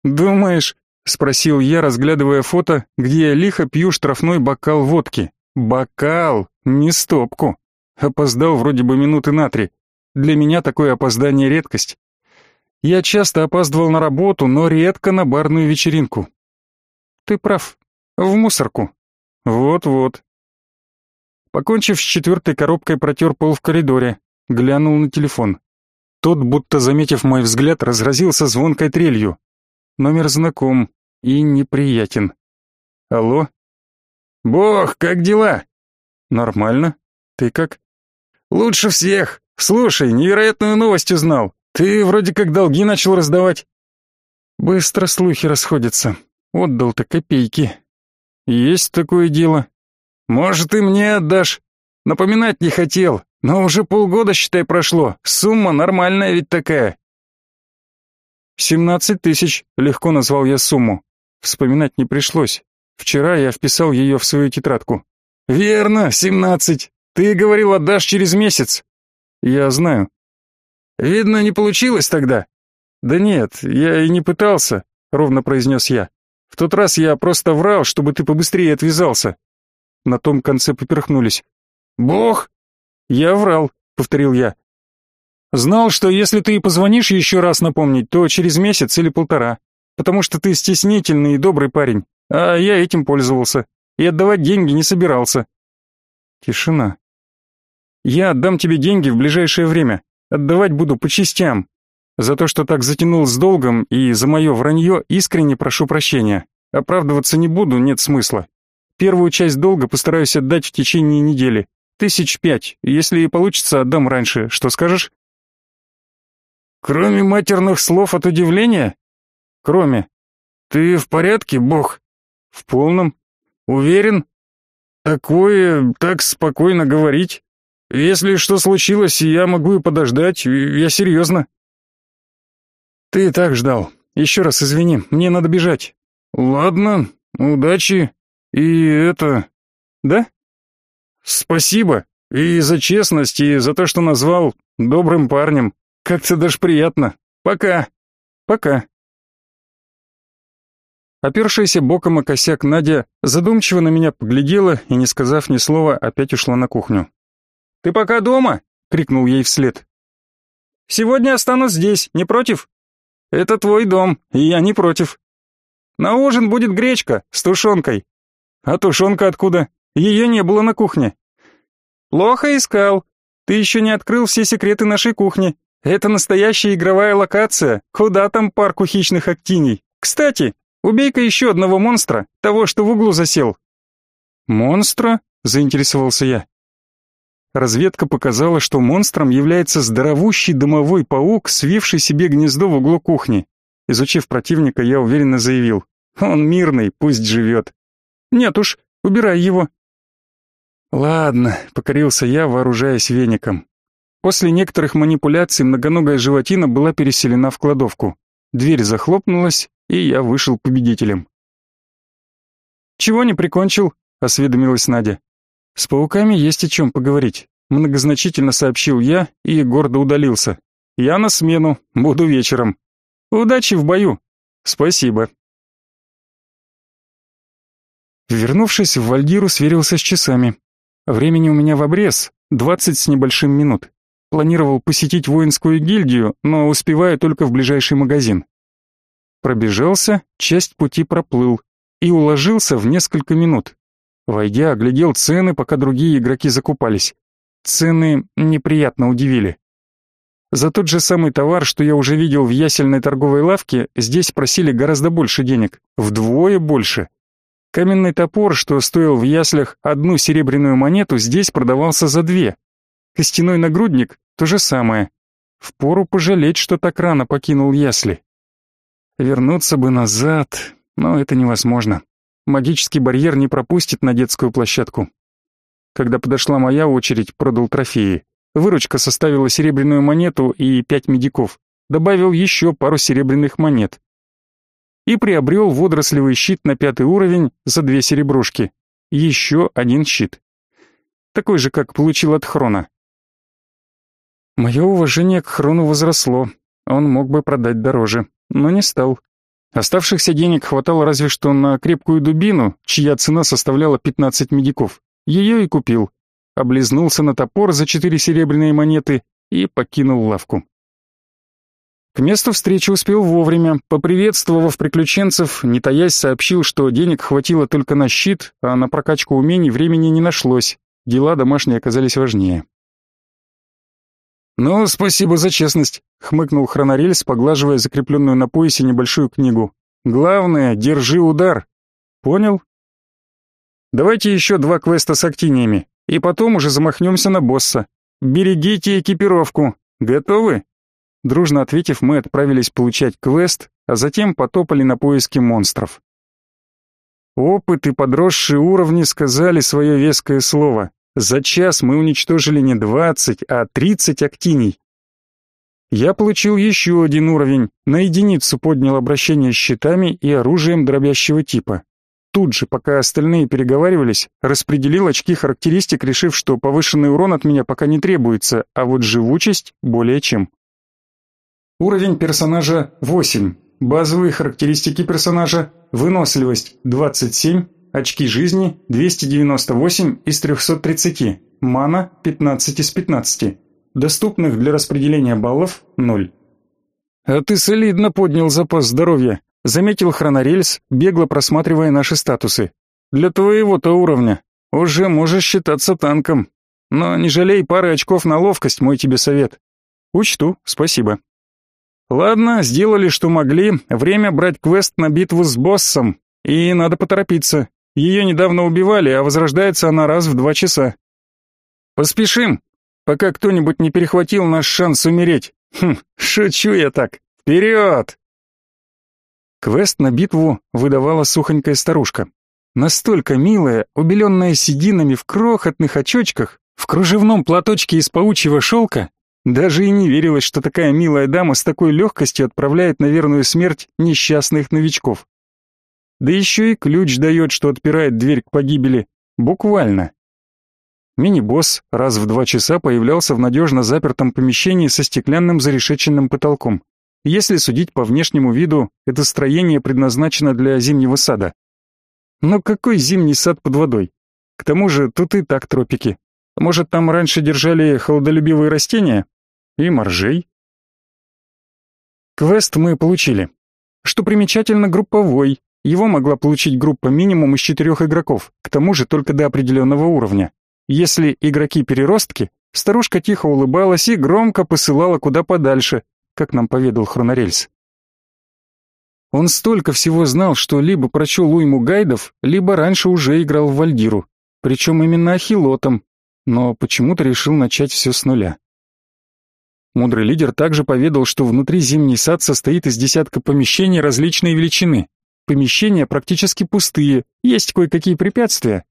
S1: «Думаешь?» — спросил я, разглядывая фото, где я лихо пью штрафной бокал водки. «Бокал, не стопку. Опоздал вроде бы минуты на три. Для меня такое опоздание редкость. Я часто опаздывал на работу, но редко на барную вечеринку. Ты прав. В мусорку. Вот-вот. Покончив с четвертой коробкой, протер пол в коридоре. Глянул на телефон. Тот, будто заметив мой взгляд, разразился звонкой трелью. Номер знаком и неприятен. Алло? Бог, как дела? Нормально. Ты как? Лучше всех. Слушай, невероятную новость узнал. Ты вроде как долги начал раздавать. Быстро слухи расходятся. Отдал-то копейки. Есть такое дело. Может, и мне отдашь. Напоминать не хотел, но уже полгода, считай, прошло. Сумма нормальная ведь такая. «Семнадцать тысяч», — легко назвал я сумму. Вспоминать не пришлось. Вчера я вписал ее в свою тетрадку. «Верно, семнадцать. Ты говорил, отдашь через месяц». «Я знаю». «Видно, не получилось тогда». «Да нет, я и не пытался», — ровно произнес я. «В тот раз я просто врал, чтобы ты побыстрее отвязался». На том конце поперхнулись. «Бог!» «Я врал», — повторил я. Знал, что если ты позвонишь еще раз напомнить, то через месяц или полтора. Потому что ты стеснительный и добрый парень, а я этим пользовался. И отдавать деньги не собирался. Тишина. Я отдам тебе деньги в ближайшее время. Отдавать буду по частям. За то, что так затянул с долгом и за мое вранье искренне прошу прощения. Оправдываться не буду, нет смысла. Первую часть долга постараюсь отдать в течение недели. Тысяч пять. Если и получится, отдам раньше. Что скажешь? Кроме матерных слов от удивления? Кроме. Ты в порядке, бог? В полном. Уверен? Такое, так спокойно говорить. Если что случилось, я могу и подождать, я серьезно. Ты и так ждал. Еще раз извини, мне надо бежать. Ладно, удачи. И это... Да? Спасибо. И за честность, и за то, что назвал добрым парнем. Как-то даже приятно. Пока. Пока. Опершаяся боком о косяк Надя задумчиво на меня поглядела и, не сказав ни слова, опять ушла на кухню. «Ты пока дома?» — крикнул ей вслед. «Сегодня останусь здесь, не против?» «Это твой дом, и я не против. На ужин будет гречка с тушенкой. А тушенка откуда? Ее не было на кухне». «Плохо искал. Ты еще не открыл все секреты нашей кухни. Это настоящая игровая локация. Куда там парку хищных актиний? Кстати, убей-ка еще одного монстра, того, что в углу засел. Монстра? заинтересовался я. Разведка показала, что монстром является здоровущий домовой паук, свивший себе гнездо в углу кухни. Изучив противника, я уверенно заявил: "Он мирный, пусть живет». Нет уж, убирай его. Ладно, покорился я, вооружаясь веником. После некоторых манипуляций многоногая животина была переселена в кладовку. Дверь захлопнулась, и я вышел победителем. «Чего не прикончил?» — осведомилась Надя. «С пауками есть о чем поговорить», — многозначительно сообщил я и гордо удалился. «Я на смену, буду вечером. Удачи в бою!» «Спасибо». Вернувшись в Вальдиру, сверился с часами. Времени у меня в обрез, двадцать с небольшим минут. Планировал посетить воинскую гильдию, но успеваю только в ближайший магазин. Пробежался, часть пути проплыл и уложился в несколько минут. Войдя, оглядел цены, пока другие игроки закупались. Цены неприятно удивили. За тот же самый товар, что я уже видел в ясельной торговой лавке, здесь просили гораздо больше денег, вдвое больше. Каменный топор, что стоил в яслях одну серебряную монету, здесь продавался за две. Костяной нагрудник — то же самое. Впору пожалеть, что так рано покинул ясли. Вернуться бы назад, но это невозможно. Магический барьер не пропустит на детскую площадку. Когда подошла моя очередь, продал трофеи. Выручка составила серебряную монету и пять медиков. Добавил еще пару серебряных монет. И приобрел водорослевый щит на пятый уровень за две серебрушки. Еще один щит. Такой же, как получил от Хрона. Мое уважение к Хрону возросло. Он мог бы продать дороже, но не стал. Оставшихся денег хватало разве что на крепкую дубину, чья цена составляла 15 медиков. Ее и купил. Облизнулся на топор за четыре серебряные монеты и покинул лавку. К месту встречи успел вовремя, поприветствовав приключенцев, не таясь сообщил, что денег хватило только на щит, а на прокачку умений времени не нашлось. Дела домашние оказались важнее. «Ну, спасибо за честность», — хмыкнул Хронорельс, поглаживая закрепленную на поясе небольшую книгу. «Главное, держи удар». «Понял?» «Давайте еще два квеста с актиниями, и потом уже замахнемся на босса. Берегите экипировку. Готовы?» Дружно ответив, мы отправились получать квест, а затем потопали на поиски монстров. Опыт и подросшие уровни сказали свое веское слово. За час мы уничтожили не 20, а 30 актиний. Я получил еще один уровень, на единицу поднял обращение с щитами и оружием дробящего типа. Тут же, пока остальные переговаривались, распределил очки характеристик, решив, что повышенный урон от меня пока не требуется, а вот живучесть более чем. Уровень персонажа 8. Базовые характеристики персонажа: выносливость 27, очки жизни 298 из 330, мана 15 из 15. Доступных для распределения баллов – ноль. «А ты солидно поднял запас здоровья», — заметил хронорельс, бегло просматривая наши статусы. «Для твоего-то уровня уже можешь считаться танком. Но не жалей пары очков на ловкость, мой тебе совет. Учту, спасибо». «Ладно, сделали, что могли. Время брать квест на битву с боссом. И надо поторопиться. Ее недавно убивали, а возрождается она раз в два часа». «Поспешим!» пока кто-нибудь не перехватил наш шанс умереть. Хм, шучу я так. Вперед!» Квест на битву выдавала сухонькая старушка. Настолько милая, убеленная сединами в крохотных очочках, в кружевном платочке из паучьего шелка, даже и не верилось, что такая милая дама с такой легкостью отправляет на верную смерть несчастных новичков. Да еще и ключ дает, что отпирает дверь к погибели. Буквально. Мини-босс раз в два часа появлялся в надежно запертом помещении со стеклянным зарешеченным потолком. Если судить по внешнему виду, это строение предназначено для зимнего сада. Но какой зимний сад под водой? К тому же тут и так тропики. Может, там раньше держали холодолюбивые растения? И моржей? Квест мы получили. Что примечательно, групповой. Его могла получить группа минимум из четырех игроков, к тому же только до определенного уровня. Если игроки-переростки, старушка тихо улыбалась и громко посылала куда подальше, как нам поведал Хронорельс. Он столько всего знал, что либо прочел уйму гайдов, либо раньше уже играл в Вальдиру, причем именно ахилотом, но почему-то решил начать все с нуля. Мудрый лидер также поведал, что внутри зимний сад состоит из десятка помещений различной величины. Помещения практически пустые, есть кое-какие препятствия,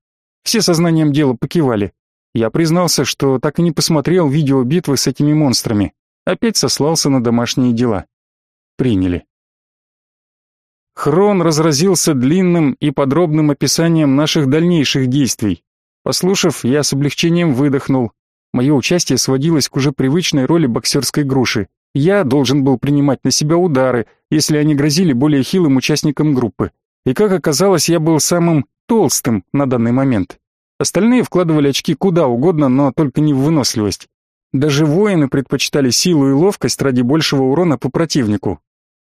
S1: все сознанием дела покивали. Я признался, что так и не посмотрел видео битвы с этими монстрами. Опять сослался на домашние дела. Приняли. Хрон разразился длинным и подробным описанием наших дальнейших действий. Послушав, я с облегчением выдохнул. Мое участие сводилось к уже привычной роли боксерской груши. Я должен был принимать на себя удары, если они грозили более хилым участникам группы. И как оказалось, я был самым толстым на данный момент. Остальные вкладывали очки куда угодно, но только не в выносливость. Даже воины предпочитали силу и ловкость ради большего урона по противнику.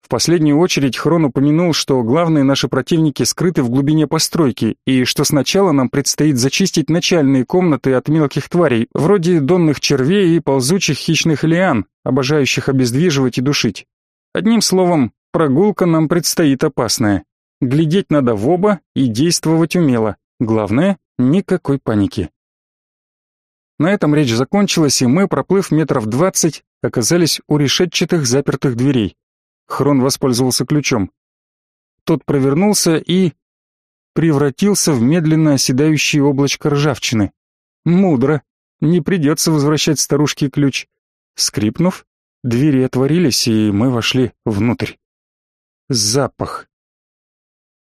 S1: В последнюю очередь Хрон упомянул, что главные наши противники скрыты в глубине постройки, и что сначала нам предстоит зачистить начальные комнаты от мелких тварей, вроде донных червей и ползучих хищных лиан, обожающих обездвиживать и душить. Одним словом, прогулка нам предстоит опасная. Глядеть надо в оба и действовать умело. Главное, никакой паники. На этом речь закончилась, и мы, проплыв метров двадцать, оказались у решетчатых запертых дверей. Хрон воспользовался ключом. Тот провернулся и... превратился в медленно оседающее облачко ржавчины. Мудро. Не придется возвращать старушке ключ. Скрипнув, двери отворились, и мы вошли внутрь. Запах.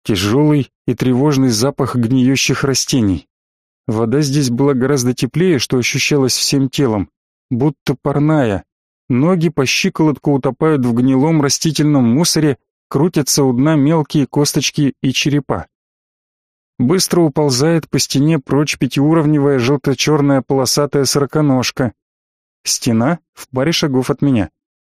S1: Тяжелый и тревожный запах гниющих растений. Вода здесь была гораздо теплее, что ощущалось всем телом, будто парная. Ноги по щиколотку утопают в гнилом растительном мусоре, крутятся у дна мелкие косточки и черепа. Быстро уползает по стене прочь пятиуровневая желто-черная полосатая сороконожка. Стена в паре шагов от меня.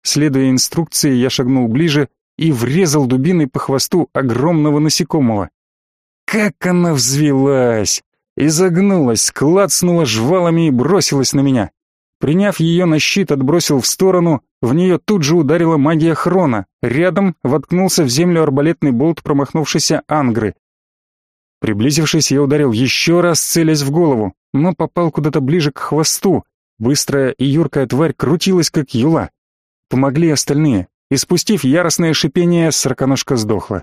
S1: Следуя инструкции, я шагнул ближе и врезал дубиной по хвосту огромного насекомого. Как она взвилась! Изогнулась, клацнула жвалами и бросилась на меня. Приняв ее на щит, отбросил в сторону, в нее тут же ударила магия хрона. Рядом воткнулся в землю арбалетный болт промахнувшейся ангры. Приблизившись, я ударил еще раз, целясь в голову, но попал куда-то ближе к хвосту. Быстрая и юркая тварь крутилась, как юла. Помогли остальные. и спустив яростное шипение, сороконожка сдохла.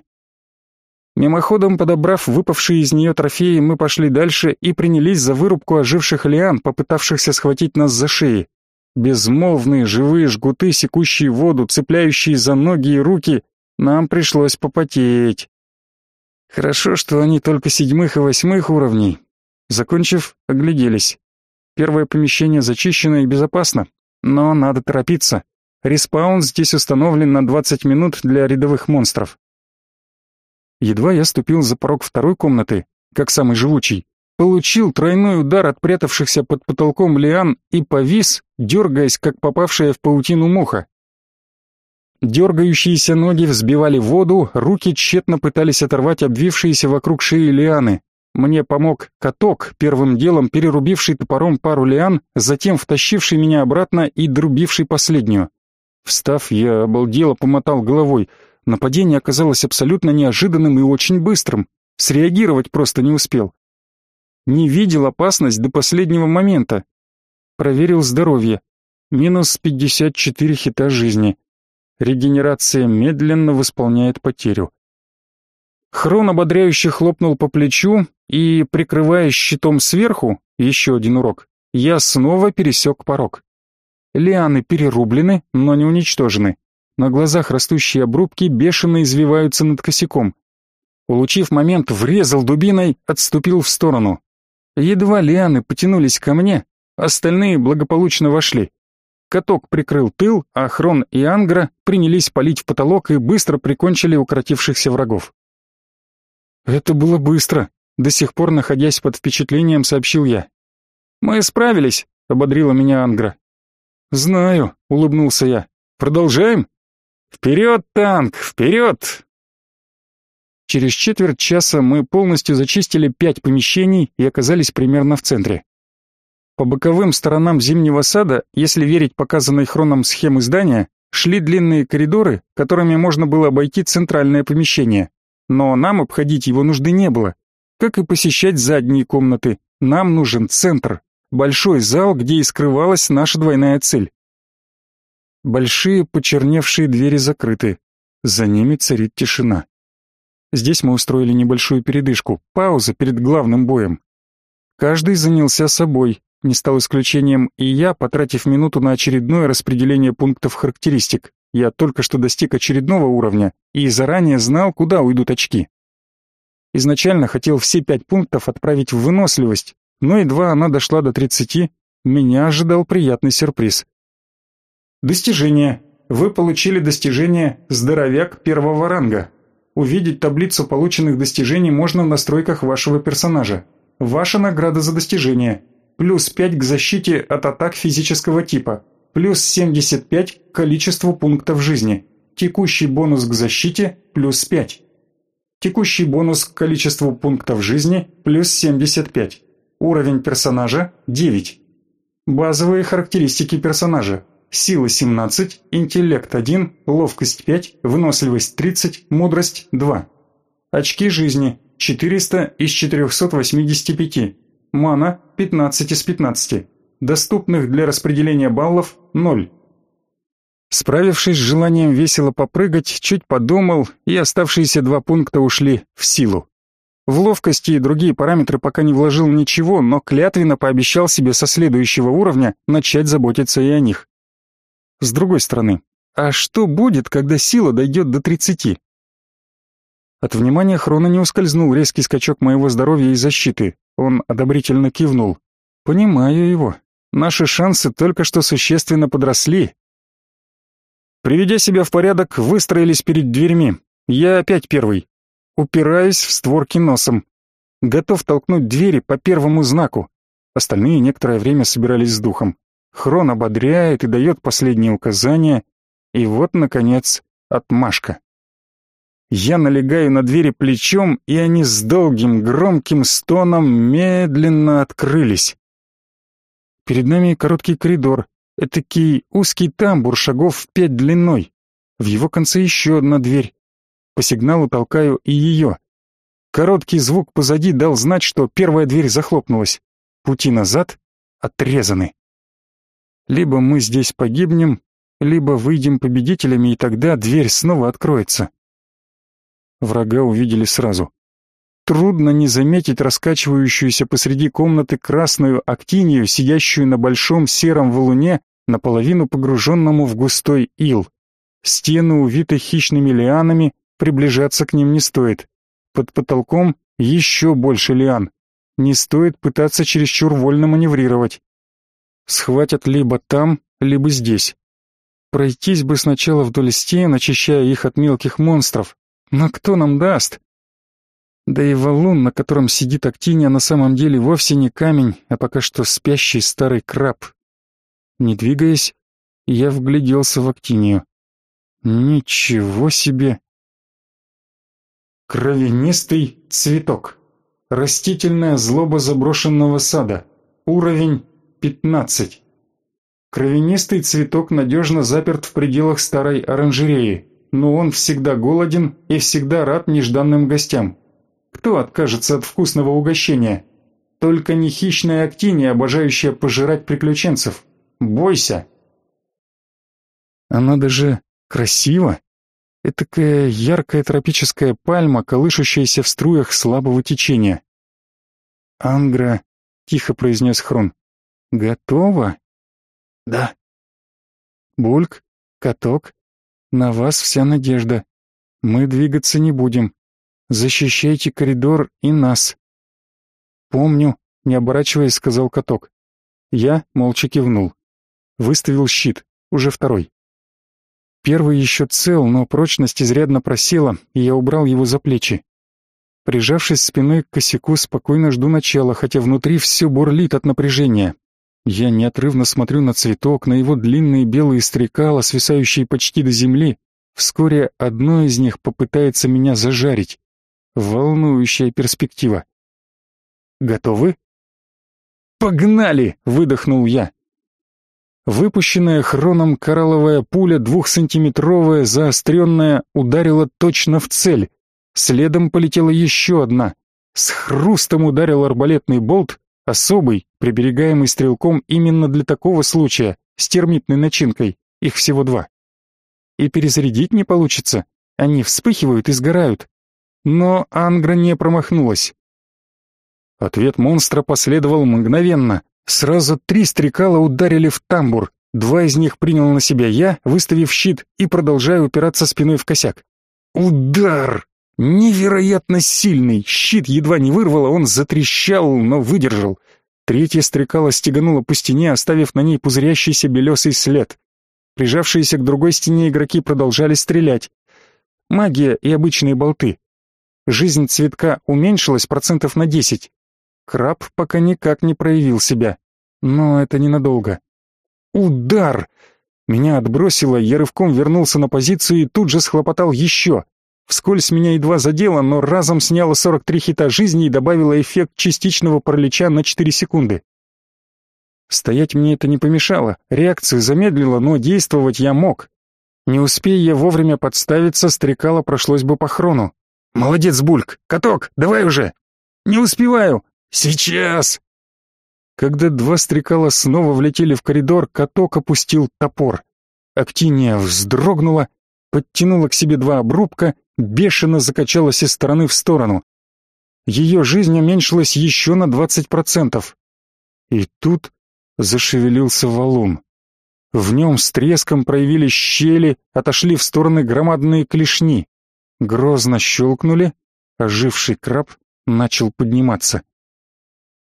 S1: Мимоходом подобрав выпавшие из нее трофеи, мы пошли дальше и принялись за вырубку оживших лиан, попытавшихся схватить нас за шеи. Безмолвные живые жгуты, секущие воду, цепляющие за ноги и руки, нам пришлось попотеть. Хорошо, что они только седьмых и восьмых уровней. Закончив, огляделись. Первое помещение зачищено и безопасно, но надо торопиться. Респаун здесь установлен на 20 минут для рядовых монстров. Едва я ступил за порог второй комнаты, как самый живучий, получил тройной удар от прятавшихся под потолком лиан и повис, дергаясь, как попавшая в паутину муха. Дергающиеся ноги взбивали воду, руки тщетно пытались оторвать обвившиеся вокруг шеи лианы. Мне помог каток, первым делом перерубивший топором пару лиан, затем втащивший меня обратно и друбивший последнюю. Встав, я обалдело помотал головой — Нападение оказалось абсолютно неожиданным и очень быстрым. Среагировать просто не успел. Не видел опасность до последнего момента. Проверил здоровье. Минус 54 хита жизни. Регенерация медленно восполняет потерю. Хрон ободряюще хлопнул по плечу, и, прикрываясь щитом сверху, еще один урок, я снова пересек порог. Лианы перерублены, но не уничтожены. На глазах растущие обрубки бешено извиваются над косяком. Улучив момент, врезал дубиной, отступил в сторону. Едва лианы потянулись ко мне, остальные благополучно вошли. Каток прикрыл тыл, а Хрон и Ангра принялись палить в потолок и быстро прикончили укротившихся врагов. Это было быстро, до сих пор находясь под впечатлением, сообщил я. Мы справились, ободрила меня Ангра. Знаю, улыбнулся я. Продолжаем? «Вперед, танк, вперед!» Через четверть часа мы полностью зачистили пять помещений и оказались примерно в центре. По боковым сторонам зимнего сада, если верить показанной хроном схемы здания, шли длинные коридоры, которыми можно было обойти центральное помещение. Но нам обходить его нужды не было. Как и посещать задние комнаты, нам нужен центр, большой зал, где и скрывалась наша двойная цель. Большие почерневшие двери закрыты. За ними царит тишина. Здесь мы устроили небольшую передышку, пауза перед главным боем. Каждый занялся собой, не стал исключением и я, потратив минуту на очередное распределение пунктов характеристик. Я только что достиг очередного уровня и заранее знал, куда уйдут очки. Изначально хотел все пять пунктов отправить в выносливость, но едва она дошла до 30, меня ожидал приятный сюрприз. Достижение. Вы получили достижение «Здоровяк» первого ранга. Увидеть таблицу полученных достижений можно в настройках вашего персонажа. Ваша награда за достижение. Плюс 5 к защите от атак физического типа. Плюс 75 к количеству пунктов жизни. Текущий бонус к защите – плюс 5. Текущий бонус к количеству пунктов жизни – плюс 75. Уровень персонажа – 9. Базовые характеристики персонажа – Сила 17, интеллект 1, ловкость 5, выносливость 30, мудрость 2. Очки жизни 400 из 485. Мана 15 из 15. Доступных для распределения баллов 0. Справившись с желанием весело попрыгать, чуть подумал, и оставшиеся два пункта ушли в силу. В ловкости и другие параметры пока не вложил ничего, но клятвенно пообещал себе со следующего уровня начать заботиться и о них. С другой стороны, а что будет, когда сила дойдет до 30? От внимания Хрона не ускользнул резкий скачок моего здоровья и защиты. Он одобрительно кивнул. Понимаю его. Наши шансы только что существенно подросли. Приведя себя в порядок, выстроились перед дверьми. Я опять первый. Упираюсь в створки носом. Готов толкнуть двери по первому знаку. Остальные некоторое время собирались с духом. Хрон ободряет и дает последние указания, и вот, наконец, отмашка. Я налегаю на двери плечом, и они с долгим громким стоном медленно открылись. Перед нами короткий коридор, этакий узкий тамбур шагов в пять длиной. В его конце еще одна дверь. По сигналу толкаю и ее. Короткий звук позади дал знать, что первая дверь захлопнулась. Пути назад отрезаны. Либо мы здесь погибнем, либо выйдем победителями, и тогда дверь снова откроется. Врага увидели сразу. Трудно не заметить раскачивающуюся посреди комнаты красную актинию, сидящую на большом сером валуне, наполовину погруженному в густой ил. Стены увиты хищными лианами, приближаться к ним не стоит. Под потолком еще больше лиан. Не стоит пытаться чересчур вольно маневрировать. Схватят либо там, либо здесь. Пройтись бы сначала вдоль стен, очищая их от мелких монстров. Но кто нам даст? Да и валун, на котором сидит Актиния, на самом деле вовсе не камень, а пока что спящий старый краб. Не двигаясь, я вгляделся в Актинию. Ничего себе! Кровянистый цветок. Растительная злоба заброшенного сада. Уровень 15. Кровянистый цветок надежно заперт в пределах старой оранжереи, но он всегда голоден и всегда рад нежданным гостям. Кто откажется от вкусного угощения? Только не хищная актиния, обожающая пожирать приключенцев. Бойся. Она даже красива. Этакая яркая тропическая пальма, колышущаяся в струях слабого течения. «Ангра», — тихо произнес Хрон, — «готова?» «Да». «Бульк, каток, на вас вся надежда. Мы двигаться не будем. Защищайте коридор и нас. Помню, не оборачиваясь, сказал каток. Я молча кивнул. Выставил щит, уже второй. Первый еще цел, но прочность изрядно просела, и я убрал его за плечи. Прижавшись спиной к косяку, спокойно жду начала, хотя внутри все бурлит от напряжения. Я неотрывно смотрю на цветок, на его длинные белые стрекала, свисающие почти до земли. Вскоре одно из них попытается меня зажарить. Волнующая перспектива. Готовы? Погнали, выдохнул я. Выпущенная хроном коралловая пуля двухсантиметровая, заостренная, ударила точно в цель. Следом полетела еще одна. С хрустом ударил арбалетный болт, особый, приберегаемый стрелком именно для такого случая, с термитной начинкой, их всего два. И перезарядить не получится, они вспыхивают и сгорают. Но Ангра не промахнулась. Ответ монстра последовал мгновенно. Сразу три стрекала ударили в тамбур. Два из них принял на себя я, выставив щит и продолжая упираться спиной в косяк. Удар! Невероятно сильный. Щит едва не вырвало, он затрещал, но выдержал. Третья стрекала стеганула по стене, оставив на ней пузырящийся белесый след. Прижавшиеся к другой стене игроки продолжали стрелять. Магия и обычные болты. Жизнь цветка уменьшилась процентов на 10. Краб пока никак не проявил себя. Но это ненадолго. Удар! Меня отбросило, я рывком вернулся на позицию и тут же схлопотал еще. Вскользь меня едва задело, но разом сняло 43 хита жизни и добавило эффект частичного паралича на 4 секунды. Стоять мне это не помешало, реакцию замедлило, но действовать я мог. Не успея я вовремя подставиться, стрекало прошлось бы по хрону. Молодец, Бульк. Каток, давай уже. Не успеваю. Сейчас. Когда два стрекала снова влетели в коридор, каток опустил топор. Актиния вздрогнула, подтянула к себе два обрубка, бешено закачалась из стороны в сторону. Ее жизнь уменьшилась еще на двадцать процентов. И тут зашевелился валун. В нем с треском проявились щели, отошли в стороны громадные клешни. Грозно щелкнули, оживший краб начал подниматься.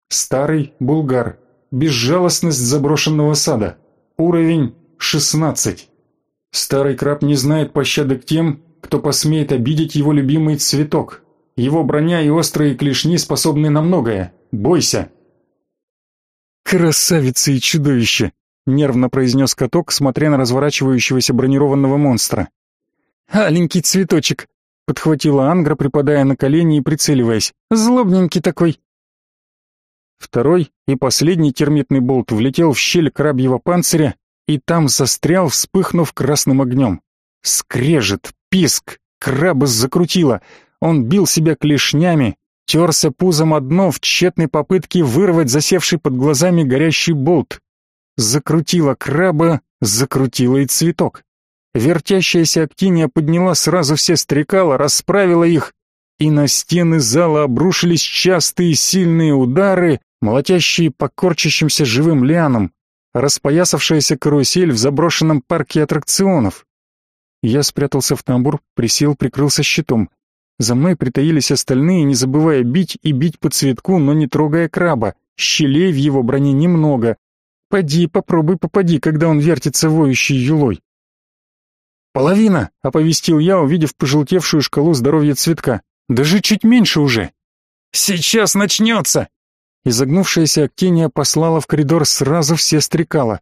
S1: Старый булгар. Безжалостность заброшенного сада. Уровень 16. Старый краб не знает пощады к тем, кто посмеет обидеть его любимый цветок. Его броня и острые клешни способны на многое. Бойся. Красавица и чудовище, нервно произнес каток, смотря на разворачивающегося бронированного монстра. Аленький цветочек, подхватила Ангра, припадая на колени и прицеливаясь. Злобненький такой. Второй и последний термитный болт влетел в щель крабьего панциря и там застрял, вспыхнув красным огнем. Скрежет, писк, краба закрутило. Он бил себя клешнями, терся пузом о дно в тщетной попытке вырвать засевший под глазами горящий болт. Закрутило краба, закрутила и цветок. Вертящаяся актиния подняла сразу все стрекала, расправила их, и на стены зала обрушились частые сильные удары, молотящие по корчащимся живым лианам, распоясавшаяся карусель в заброшенном парке аттракционов. Я спрятался в тамбур, присел, прикрылся щитом. За мной притаились остальные, не забывая бить и бить по цветку, но не трогая краба. Щелей в его броне немного. Поди, попробуй попади, когда он вертится воющей юлой. «Половина!» — оповестил я, увидев пожелтевшую шкалу здоровья цветка. «Даже чуть меньше уже!» «Сейчас начнется!» Изогнувшаяся актиния послала в коридор сразу все стрекала.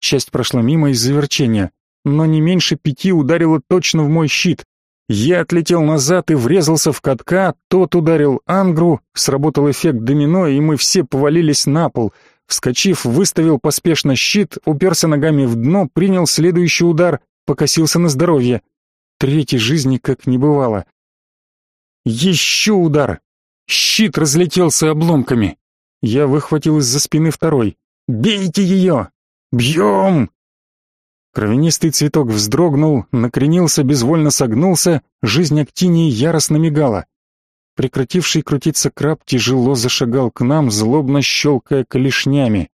S1: Часть прошла мимо из заверчения, но не меньше пяти ударила точно в мой щит. Я отлетел назад и врезался в катка, тот ударил Ангру, сработал эффект домино, и мы все повалились на пол. Вскочив, выставил поспешно щит, уперся ногами в дно, принял следующий удар, покосился на здоровье. Третьей жизни как не бывало. Еще удар. Щит разлетелся обломками. Я выхватил из-за спины второй. «Бейте ее! Бьем!» Кровянистый цветок вздрогнул, накренился, безвольно согнулся, жизнь актинии яростно мигала. Прекративший крутиться краб тяжело зашагал к нам, злобно щелкая клешнями.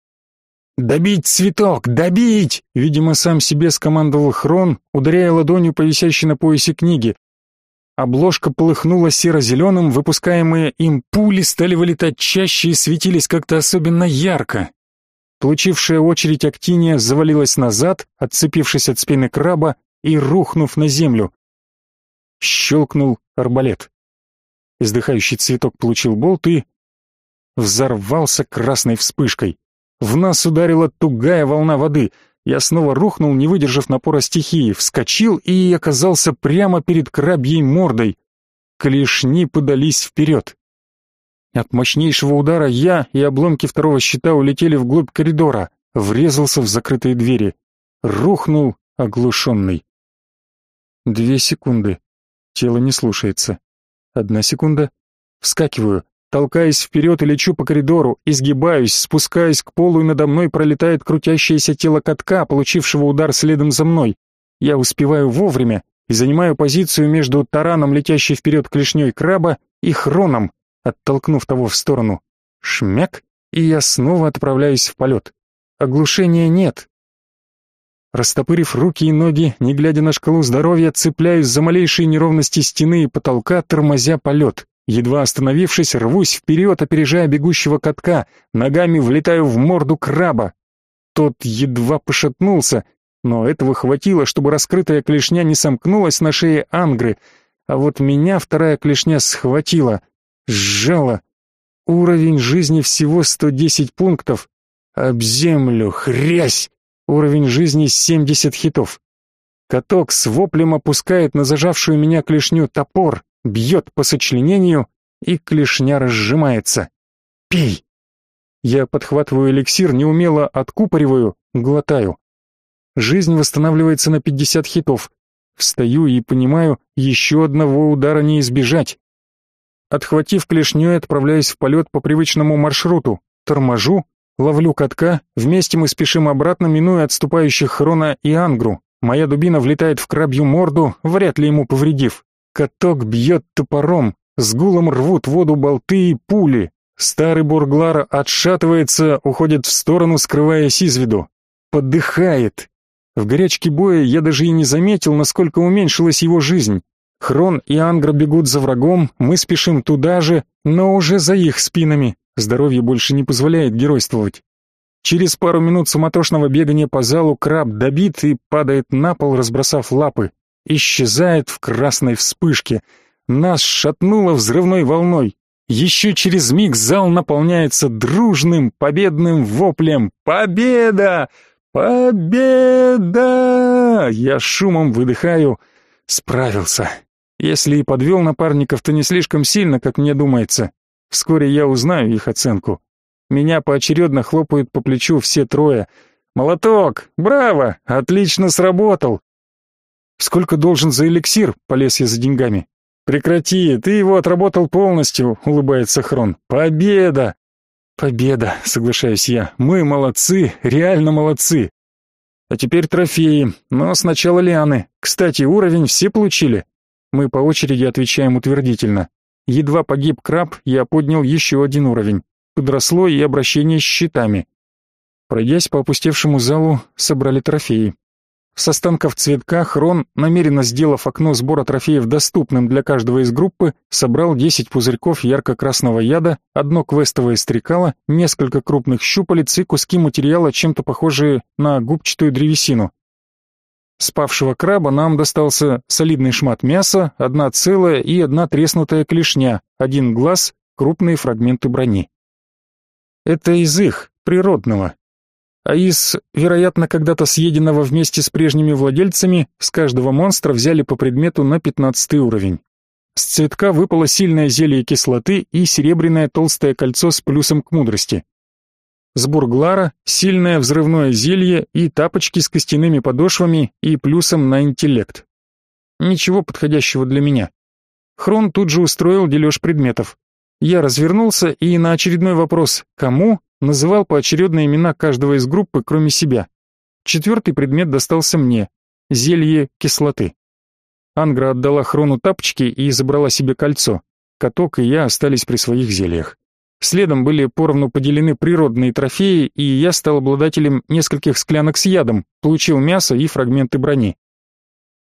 S1: «Добить цветок! Добить!» Видимо, сам себе скомандовал Хрон, ударяя ладонью по висящей на поясе книги. Обложка полыхнула серо-зеленым, выпускаемые им пули стали вылетать чаще и светились как-то особенно ярко. Получившая очередь актиния завалилась назад, отцепившись от спины краба и рухнув на землю. Щелкнул арбалет. Издыхающий цветок получил болт и... Взорвался красной вспышкой. В нас ударила тугая волна воды. Я снова рухнул, не выдержав напора стихии, вскочил и оказался прямо перед крабьей мордой. Клешни подались вперед. От мощнейшего удара я и обломки второго щита улетели вглубь коридора, врезался в закрытые двери. Рухнул, оглушенный. Две секунды. Тело не слушается. Одна секунда. Вскакиваю, толкаясь вперед и лечу по коридору, изгибаюсь, спускаюсь к полу, и надо мной пролетает крутящееся тело катка, получившего удар следом за мной. Я успеваю вовремя и занимаю позицию между тараном, летящей вперед клешней краба, и хроном, оттолкнув того в сторону. Шмяк, и я снова отправляюсь в полет. Оглушения нет. Растопырив руки и ноги, не глядя на шкалу здоровья, цепляюсь за малейшие неровности стены и потолка, тормозя полет. Едва остановившись, рвусь вперед, опережая бегущего катка, ногами влетаю в морду краба. Тот едва пошатнулся, но этого хватило, чтобы раскрытая клешня не сомкнулась на шее Ангры, а вот меня вторая клешня схватила — сжало. Уровень жизни всего 110 пунктов. Об землю, хрясь! Уровень жизни 70 хитов. Каток с воплем опускает на зажавшую меня клешню топор, бьет по сочленению, и клешня разжимается. «Пей!» Я подхватываю эликсир, неумело откупориваю, глотаю. Жизнь восстанавливается на 50 хитов. Встаю и понимаю, еще одного удара не избежать. Отхватив клешню, отправляюсь в полет по привычному маршруту. Торможу, ловлю катка, вместе мы спешим обратно, минуя отступающих Хрона и Ангру. Моя дубина влетает в крабью морду, вряд ли ему повредив. Каток бьет топором, с гулом рвут воду болты и пули. Старый бурглар отшатывается, уходит в сторону, скрываясь из виду. Подыхает. В горячке боя я даже и не заметил, насколько уменьшилась его жизнь. Хрон и Ангра бегут за врагом, мы спешим туда же, но уже за их спинами. Здоровье больше не позволяет геройствовать. Через пару минут суматошного бегания по залу краб добит и падает на пол, разбросав лапы. Исчезает в красной вспышке. Нас шатнуло взрывной волной. Еще через миг зал наполняется дружным победным воплем «Победа! Победа!» Я шумом выдыхаю. Справился. Если и подвел напарников, то не слишком сильно, как мне думается. Вскоре я узнаю их оценку. Меня поочередно хлопают по плечу все трое. «Молоток! Браво! Отлично сработал!» «Сколько должен за эликсир?» — полез я за деньгами. «Прекрати, ты его отработал полностью», — улыбается Хрон. «Победа!» «Победа!» — соглашаюсь я. «Мы молодцы, реально молодцы!» А теперь трофеи, но сначала лианы. Кстати, уровень все получили?» Мы по очереди отвечаем утвердительно. Едва погиб краб, я поднял еще один уровень. Подросло и обращение с щитами. Пройдясь по опустевшему залу, собрали трофеи. С останков цветка Хрон, намеренно сделав окно сбора трофеев доступным для каждого из группы, собрал 10 пузырьков ярко-красного яда, одно квестовое стрекало, несколько крупных щупалец и куски материала, чем-то похожие на губчатую древесину. Спавшего краба нам достался солидный шмат мяса, одна целая и одна треснутая клешня, один глаз, крупные фрагменты брони. Это из их, природного. А из, вероятно, когда-то съеденного вместе с прежними владельцами, с каждого монстра взяли по предмету на пятнадцатый уровень. С цветка выпало сильное зелье кислоты и серебряное толстое кольцо с плюсом к мудрости. С бурглара сильное взрывное зелье и тапочки с костяными подошвами и плюсом на интеллект. Ничего подходящего для меня. Хрон тут же устроил дележ предметов. Я развернулся и на очередной вопрос «Кому?» называл поочередно имена каждого из группы, кроме себя. Четвертый предмет достался мне — зелье кислоты. Ангра отдала Хрону тапочки и забрала себе кольцо. Каток и я остались при своих зельях. Следом были поровну поделены природные трофеи, и я стал обладателем нескольких склянок с ядом, получил мясо и фрагменты брони.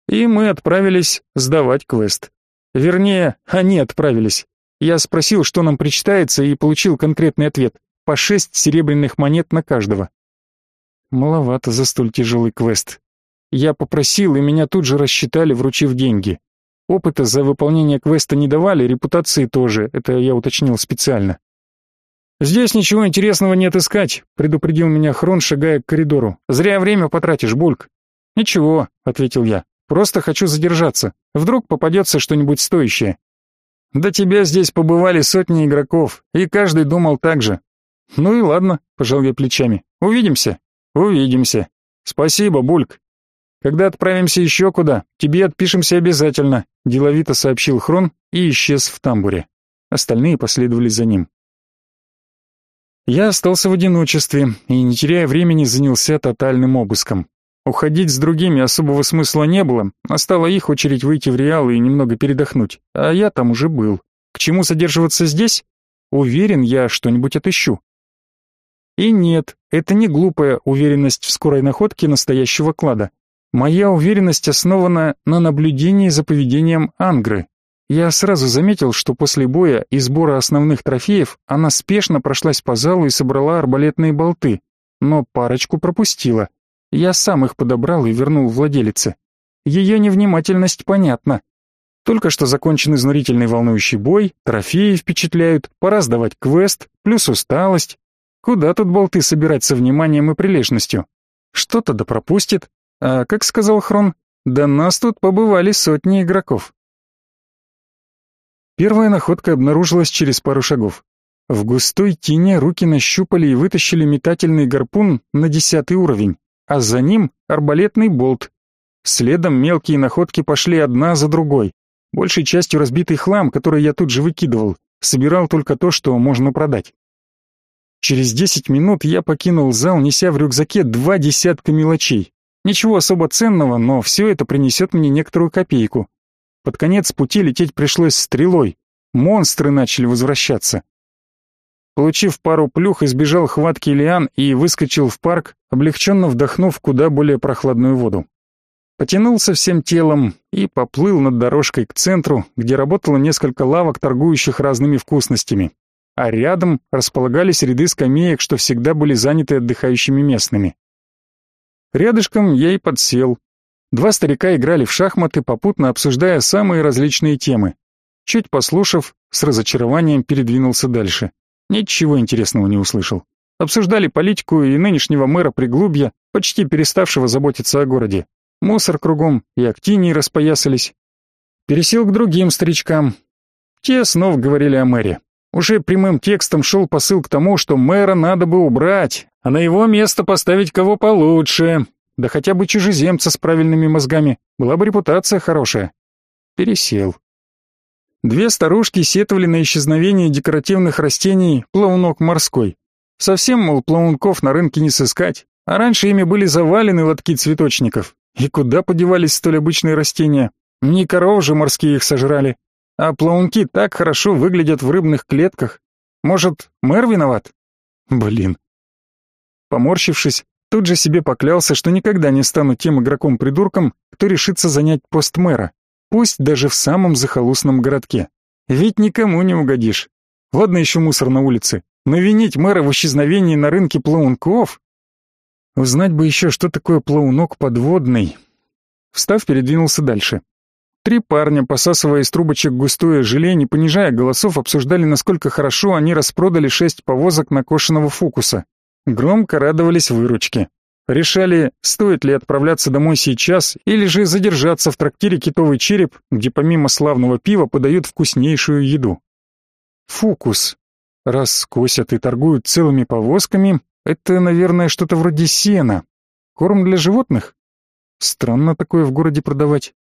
S1: И мы отправились сдавать квест. Вернее, они отправились. Я спросил, что нам причитается, и получил конкретный ответ по шесть серебряных монет на каждого. Маловато за столь тяжелый квест. Я попросил, и меня тут же рассчитали, вручив деньги. Опыта за выполнение квеста не давали, репутации тоже, это я уточнил специально. «Здесь ничего интересного не отыскать», — предупредил меня Хрон, шагая к коридору. «Зря время потратишь, Бульк». «Ничего», — ответил я, — «просто хочу задержаться. Вдруг попадется что-нибудь стоящее». «До тебя здесь побывали сотни игроков, и каждый думал так же. «Ну и ладно», — пожал я плечами. «Увидимся?» «Увидимся. Спасибо, Бульк. Когда отправимся еще куда, тебе отпишемся обязательно», — деловито сообщил Хрон и исчез в тамбуре. Остальные последовали за ним. Я остался в одиночестве и, не теряя времени, занялся тотальным обыском. Уходить с другими особого смысла не было, настала их очередь выйти в Реал и немного передохнуть, а я там уже был. К чему задерживаться здесь? Уверен, я что-нибудь отыщу. И нет, это не глупая уверенность в скорой находке настоящего клада. Моя уверенность основана на наблюдении за поведением Ангры. Я сразу заметил, что после боя и сбора основных трофеев она спешно прошлась по залу и собрала арбалетные болты, но парочку пропустила. Я сам их подобрал и вернул владелице. Ее невнимательность понятна. Только что закончен изнурительный волнующий бой, трофеи впечатляют, пора сдавать квест, плюс усталость, Куда тут болты собирать со вниманием и прилежностью? Что-то да пропустит. А как сказал Хрон, да нас тут побывали сотни игроков. Первая находка обнаружилась через пару шагов. В густой тени руки нащупали и вытащили метательный гарпун на десятый уровень, а за ним арбалетный болт. Следом мелкие находки пошли одна за другой. Большей частью разбитый хлам, который я тут же выкидывал, собирал только то, что можно продать. Через десять минут я покинул зал, неся в рюкзаке два десятка мелочей. Ничего особо ценного, но все это принесет мне некоторую копейку. Под конец пути лететь пришлось стрелой. Монстры начали возвращаться. Получив пару плюх, избежал хватки лиан и выскочил в парк, облегченно вдохнув куда более прохладную воду. Потянулся всем телом и поплыл над дорожкой к центру, где работало несколько лавок, торгующих разными вкусностями а рядом располагались ряды скамеек, что всегда были заняты отдыхающими местными. Рядышком я и подсел. Два старика играли в шахматы, попутно обсуждая самые различные темы. Чуть послушав, с разочарованием передвинулся дальше. Ничего интересного не услышал. Обсуждали политику и нынешнего мэра Приглубья, почти переставшего заботиться о городе. Мусор кругом и актинии распоясались. Пересел к другим старичкам. Те снова говорили о мэре. Уже прямым текстом шел посыл к тому, что мэра надо бы убрать, а на его место поставить кого получше, да хотя бы чужеземца с правильными мозгами, была бы репутация хорошая. Пересел. Две старушки сетовали на исчезновение декоративных растений плавунок морской. Совсем, мол, плавунков на рынке не сыскать, А раньше ими были завалены лотки цветочников. И куда подевались столь обычные растения? Не коров же морские их сожрали. А плаунки так хорошо выглядят в рыбных клетках. Может, мэр виноват? Блин. Поморщившись, тут же себе поклялся, что никогда не стану тем игроком-придурком, кто решится занять пост мэра, пусть даже в самом захолустном городке. Ведь никому не угодишь. Ладно еще мусор на улице, но винить мэра в исчезновении на рынке плаунков... Узнать бы еще, что такое плаунок подводный. Встав, передвинулся дальше. Три парня, посасывая из трубочек густое желе, не понижая голосов, обсуждали, насколько хорошо они распродали шесть повозок накошенного фукуса. Громко радовались выручке. Решали, стоит ли отправляться домой сейчас или же задержаться в трактире «Китовый череп», где помимо славного пива подают вкуснейшую еду. Фукус. Раз косят и торгуют целыми повозками, это, наверное, что-то вроде сена. Корм для животных? Странно такое в городе продавать.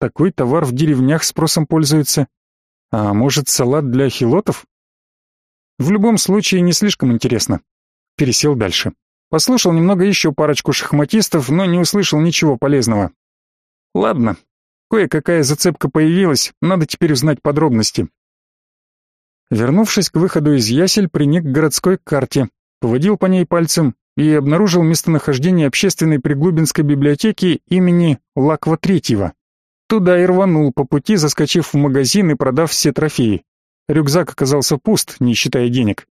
S1: Такой товар в деревнях спросом пользуется. А может, салат для хилотов? В любом случае, не слишком интересно. Пересел дальше. Послушал немного еще парочку шахматистов, но не услышал ничего полезного. Ладно, кое-какая зацепка появилась, надо теперь узнать подробности. Вернувшись к выходу из ясель, приник к городской карте, поводил по ней пальцем и обнаружил местонахождение общественной приглубинской библиотеки имени Лаква Третьего. Туда и рванул по пути, заскочив в магазин и продав все трофеи. Рюкзак оказался пуст, не считая денег.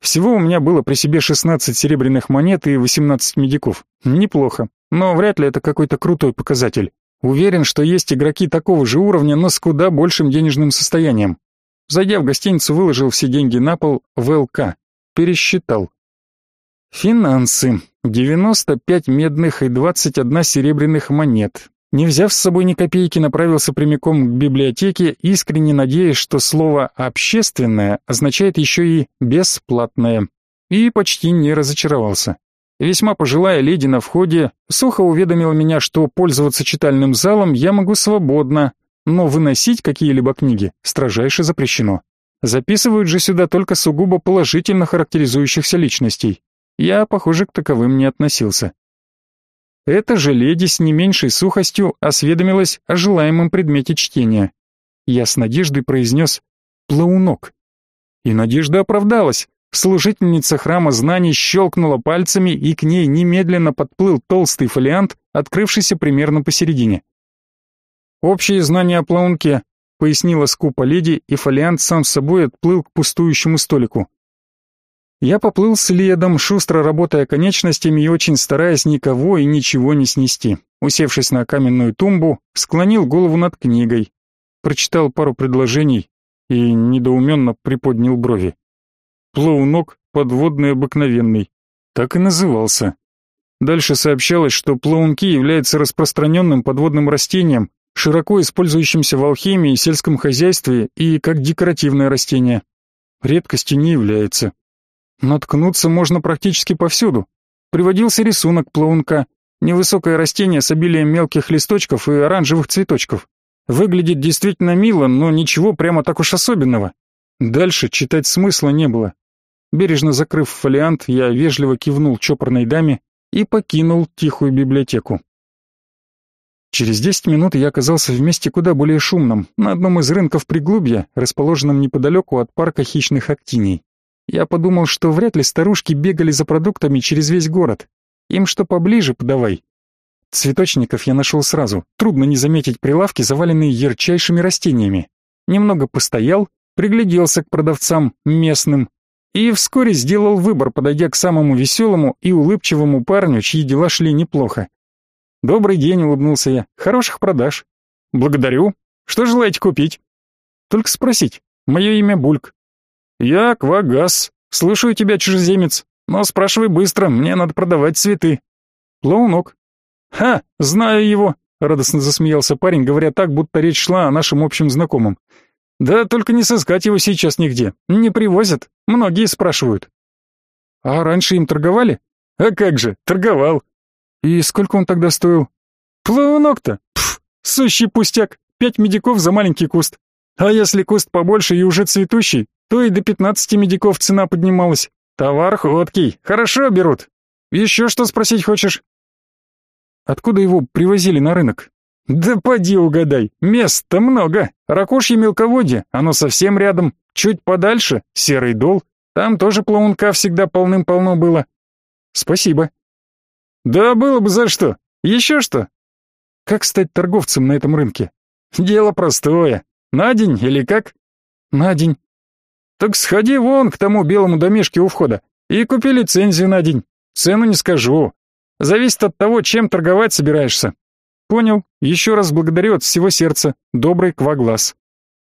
S1: Всего у меня было при себе 16 серебряных монет и 18 медиков. Неплохо, но вряд ли это какой-то крутой показатель. Уверен, что есть игроки такого же уровня, но с куда большим денежным состоянием. Зайдя в гостиницу, выложил все деньги на пол в ЛК. Пересчитал. Финансы. 95 медных и 21 серебряных монет. Не взяв с собой ни копейки, направился прямиком к библиотеке, искренне надеясь, что слово «общественное» означает еще и «бесплатное». И почти не разочаровался. Весьма пожилая леди на входе сухо уведомила меня, что пользоваться читальным залом я могу свободно, но выносить какие-либо книги строжайше запрещено. Записывают же сюда только сугубо положительно характеризующихся личностей. Я, похоже, к таковым не относился. Эта же леди с не меньшей сухостью осведомилась о желаемом предмете чтения. Я с надеждой произнес «плаунок». И надежда оправдалась. Служительница храма знаний щелкнула пальцами, и к ней немедленно подплыл толстый фолиант, открывшийся примерно посередине. «Общие знания о плаунке», — пояснила скупо леди, и фолиант сам собой отплыл к пустующему столику. Я поплыл следом, шустро работая конечностями и очень стараясь никого и ничего не снести. Усевшись на каменную тумбу, склонил голову над книгой, прочитал пару предложений и недоуменно приподнял брови. Плаунок подводный обыкновенный. Так и назывался. Дальше сообщалось, что плаунки являются распространенным подводным растением, широко использующимся в алхимии сельском хозяйстве и как декоративное растение. Редкостью не является. Наткнуться можно практически повсюду. Приводился рисунок плаунка. Невысокое растение с обилием мелких листочков и оранжевых цветочков. Выглядит действительно мило, но ничего прямо так уж особенного. Дальше читать смысла не было. Бережно закрыв фолиант, я вежливо кивнул чопорной даме и покинул тихую библиотеку. Через десять минут я оказался в месте куда более шумном, на одном из рынков Приглубья, расположенном неподалеку от парка хищных актиний. Я подумал, что вряд ли старушки бегали за продуктами через весь город. Им что поближе подавай. Цветочников я нашел сразу. Трудно не заметить прилавки, заваленные ярчайшими растениями. Немного постоял, пригляделся к продавцам местным и вскоре сделал выбор, подойдя к самому веселому и улыбчивому парню, чьи дела шли неплохо. «Добрый день», — улыбнулся я. «Хороших продаж». «Благодарю. Что желаете купить?» «Только спросить. Мое имя Бульк. «Я Квагас. Слушаю тебя, чужеземец. Но спрашивай быстро, мне надо продавать цветы». «Плаунок». «Ха, знаю его», — радостно засмеялся парень, говоря так, будто речь шла о нашем общем знакомом. «Да только не сыскать его сейчас нигде. Не привозят. Многие спрашивают». «А раньше им торговали?» «А как же, торговал». «И сколько он тогда стоил?» «Плаунок-то? Пф, сущий пустяк. Пять медиков за маленький куст. А если куст побольше и уже цветущий, то и до пятнадцати медиков цена поднималась. Товар ходкий, хорошо берут. Еще что спросить хочешь? Откуда его привозили на рынок? Да поди угадай, места много. Ракушье мелководье, оно совсем рядом. Чуть подальше — Серый Дол. Там тоже плавунка всегда полным-полно было. Спасибо. Да было бы за что. Еще что? Как стать торговцем на этом рынке? Дело простое. На день или как? На день. Так сходи вон к тому белому домишке у входа и купи лицензию на день. Цену не скажу. Зависит от того, чем торговать собираешься. Понял. Еще раз благодарю от всего сердца. Добрый кваглаз.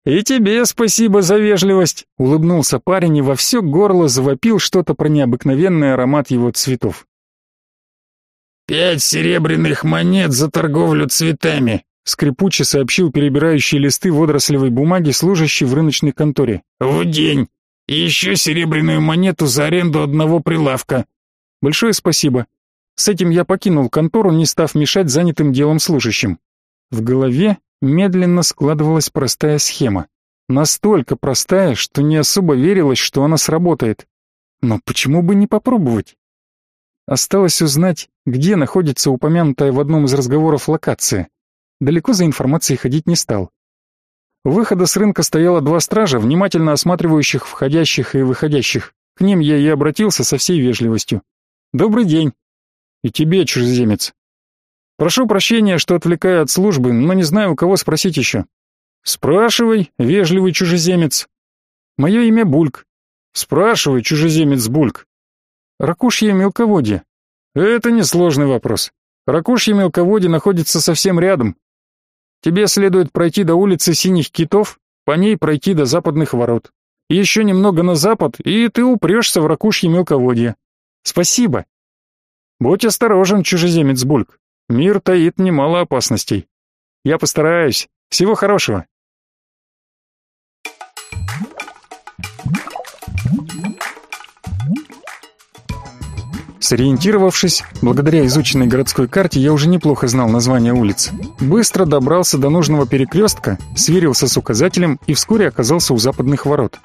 S1: И тебе спасибо за вежливость, улыбнулся парень и во все горло завопил что-то про необыкновенный аромат его цветов.
S2: Пять серебряных монет за торговлю цветами, скрипуче сообщил перебирающий листы водорослевой бумаги, служащий в рыночной конторе. В день. И еще серебряную монету за аренду одного прилавка.
S1: Большое спасибо. С этим я покинул контору, не став мешать занятым делом служащим. В голове медленно складывалась простая схема. Настолько простая, что не особо верилось, что она сработает. Но почему бы не попробовать? Осталось узнать, где находится упомянутая в одном из разговоров локация. Далеко за информацией ходить не стал. У выхода с рынка стояло два стража, внимательно осматривающих входящих и выходящих. К ним я и обратился со всей вежливостью. «Добрый день. И тебе, чужеземец. Прошу прощения, что отвлекаю от службы, но не знаю, у кого спросить еще. Спрашивай, вежливый чужеземец. Мое имя Бульк. Спрашивай, чужеземец Бульк. Ракушье мелководье. Это несложный вопрос. Ракушье мелководье находится совсем рядом. Тебе следует пройти до улицы Синих Китов, по ней пройти до западных ворот. Еще немного на запад, и ты упрешься в Ракушье мелководье. Спасибо. Будь осторожен, чужеземец Бульк. Мир таит немало опасностей. Я постараюсь. Всего хорошего. Сориентировавшись, благодаря изученной городской карте я уже неплохо знал название улиц. Быстро добрался до нужного перекрестка, сверился с указателем и вскоре оказался у западных ворот.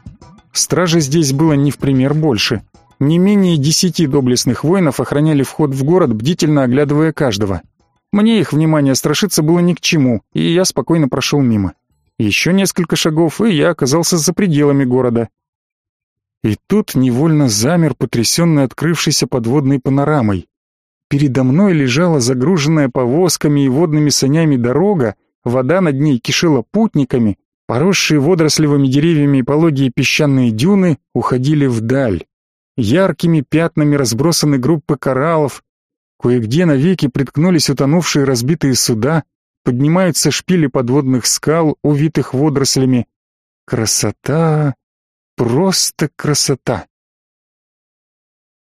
S1: Стражи здесь было не в пример больше. Не менее десяти доблестных воинов охраняли вход в город, бдительно оглядывая каждого. Мне их внимание страшиться было ни к чему, и я спокойно прошел мимо. Еще несколько шагов, и я оказался за пределами города. И тут невольно замер, потрясенный открывшейся подводной панорамой. Передо мной лежала загруженная повозками и водными санями дорога, вода над ней кишела путниками, поросшие водорослевыми деревьями и пологие песчаные дюны уходили вдаль. Яркими пятнами разбросаны группы кораллов, кое-где навеки приткнулись утонувшие разбитые суда, поднимаются шпили подводных скал, увитых водорослями. Красота, просто красота.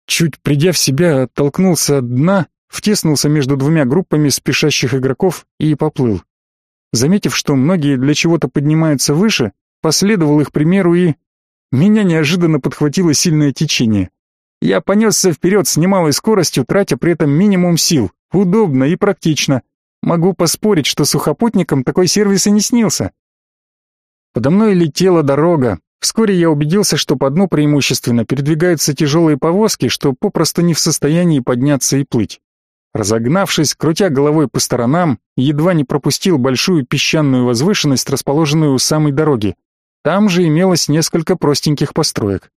S1: Чуть придя в себя, оттолкнулся от дна, втеснулся между двумя группами спешащих игроков и поплыл. Заметив, что многие для чего-то поднимаются выше, последовал их примеру и меня неожиданно подхватило сильное течение. Я понесся вперед с немалой скоростью, тратя при этом минимум сил. Удобно и практично. Могу поспорить, что сухопутникам такой сервис и не снился. Подо мной летела дорога. Вскоре я убедился, что по дну преимущественно передвигаются тяжелые повозки, что попросту не в состоянии подняться и плыть. Разогнавшись, крутя головой по сторонам, едва не пропустил большую песчаную возвышенность, расположенную у самой дороги. Там же имелось несколько простеньких построек.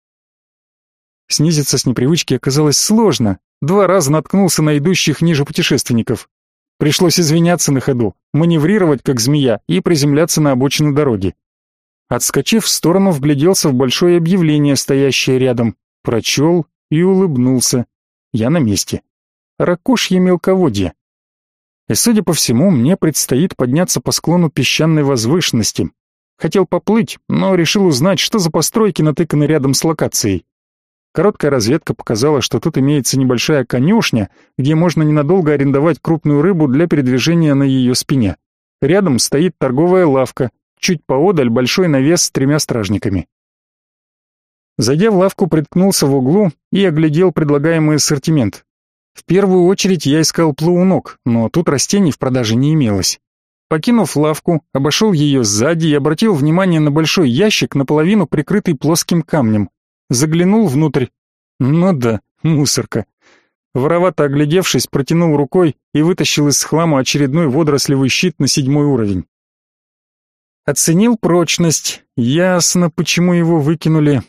S1: Снизиться с непривычки оказалось сложно. Два раза наткнулся на идущих ниже путешественников. Пришлось извиняться на ходу, маневрировать как змея и приземляться на обочину дороги. Отскочив в сторону, вгляделся в большое объявление, стоящее рядом, прочел и улыбнулся. Я на месте. Ракушье мелководье. И, судя по всему, мне предстоит подняться по склону песчаной возвышенности, Хотел поплыть, но решил узнать, что за постройки натыканы рядом с локацией. Короткая разведка показала, что тут имеется небольшая конюшня, где можно ненадолго арендовать крупную рыбу для передвижения на ее спине. Рядом стоит торговая лавка, чуть поодаль большой навес с тремя стражниками. Зайдя в лавку, приткнулся в углу и оглядел предлагаемый ассортимент. В первую очередь я искал плавунок, но тут растений в продаже не имелось. Покинув лавку, обошел ее сзади и обратил внимание на большой ящик, наполовину прикрытый плоским камнем. Заглянул внутрь. Ну да, мусорка. воровато оглядевшись, протянул рукой и вытащил из хлама очередной водорослевый щит на седьмой уровень. Оценил прочность, ясно, почему его выкинули.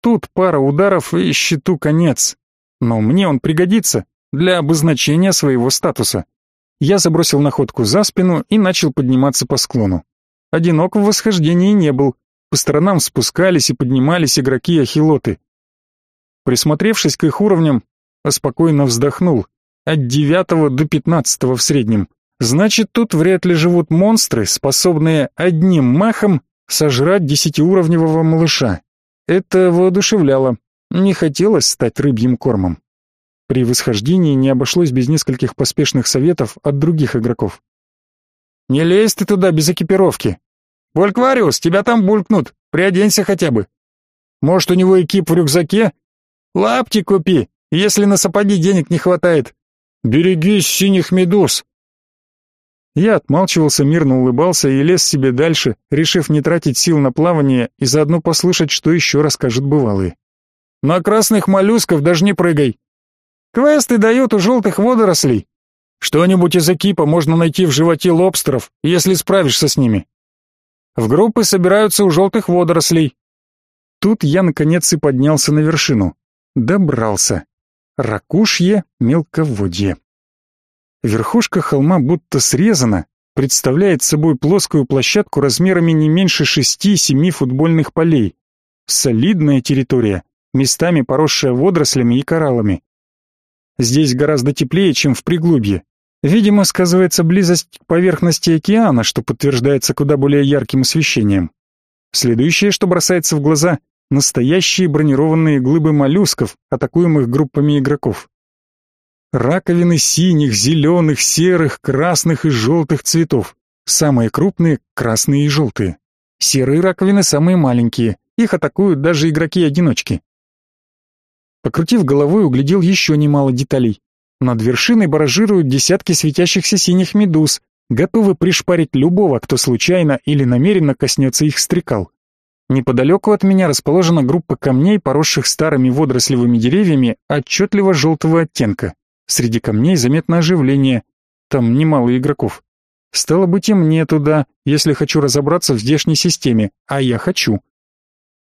S1: Тут пара ударов и щиту конец. Но мне он пригодится для обозначения своего статуса. Я забросил находку за спину и начал подниматься по склону. Одинок в восхождении не был. По сторонам спускались и поднимались игроки-ахилоты. Присмотревшись к их уровням, спокойно вздохнул. От девятого до пятнадцатого в среднем. Значит, тут вряд ли живут монстры, способные одним махом сожрать десятиуровневого малыша. Это воодушевляло. Не хотелось стать рыбьим кормом. При восхождении не обошлось без нескольких поспешных советов от других игроков. «Не лезь ты туда без экипировки. Бульквариус, тебя там булькнут, приоденься хотя бы. Может, у него экип в рюкзаке? Лапти купи, если на сапоги денег не хватает. Берегись синих медуз». Я отмалчивался, мирно улыбался и лез себе дальше, решив не тратить сил на плавание и заодно послушать, что еще расскажут бывалые. «На красных моллюсков даже не прыгай. Квесты дают у желтых водорослей. Что-нибудь из экипа можно найти в животе лобстеров, если справишься с ними. В группы собираются у желтых водорослей. Тут я наконец и поднялся на вершину. Добрался. Ракушье мелководье. Верхушка холма будто срезана, представляет собой плоскую площадку размерами не меньше шести-семи футбольных полей. Солидная территория, местами поросшая водорослями и кораллами. Здесь гораздо теплее, чем в Приглубье. Видимо, сказывается близость к поверхности океана, что подтверждается куда более ярким освещением. Следующее, что бросается в глаза — настоящие бронированные глыбы моллюсков, атакуемых группами игроков. Раковины синих, зеленых, серых, красных и желтых цветов. Самые крупные — красные и желтые. Серые раковины самые маленькие, их атакуют даже игроки-одиночки. Покрутив головой, углядел еще немало деталей. Над вершиной баражируют десятки светящихся синих медуз, готовы пришпарить любого, кто случайно или намеренно коснется их стрекал. Неподалеку от меня расположена группа камней, поросших старыми водорослевыми деревьями отчетливо желтого оттенка. Среди камней заметно оживление. Там немало игроков. Стало быть, и мне туда, если хочу разобраться в здешней системе, а я хочу.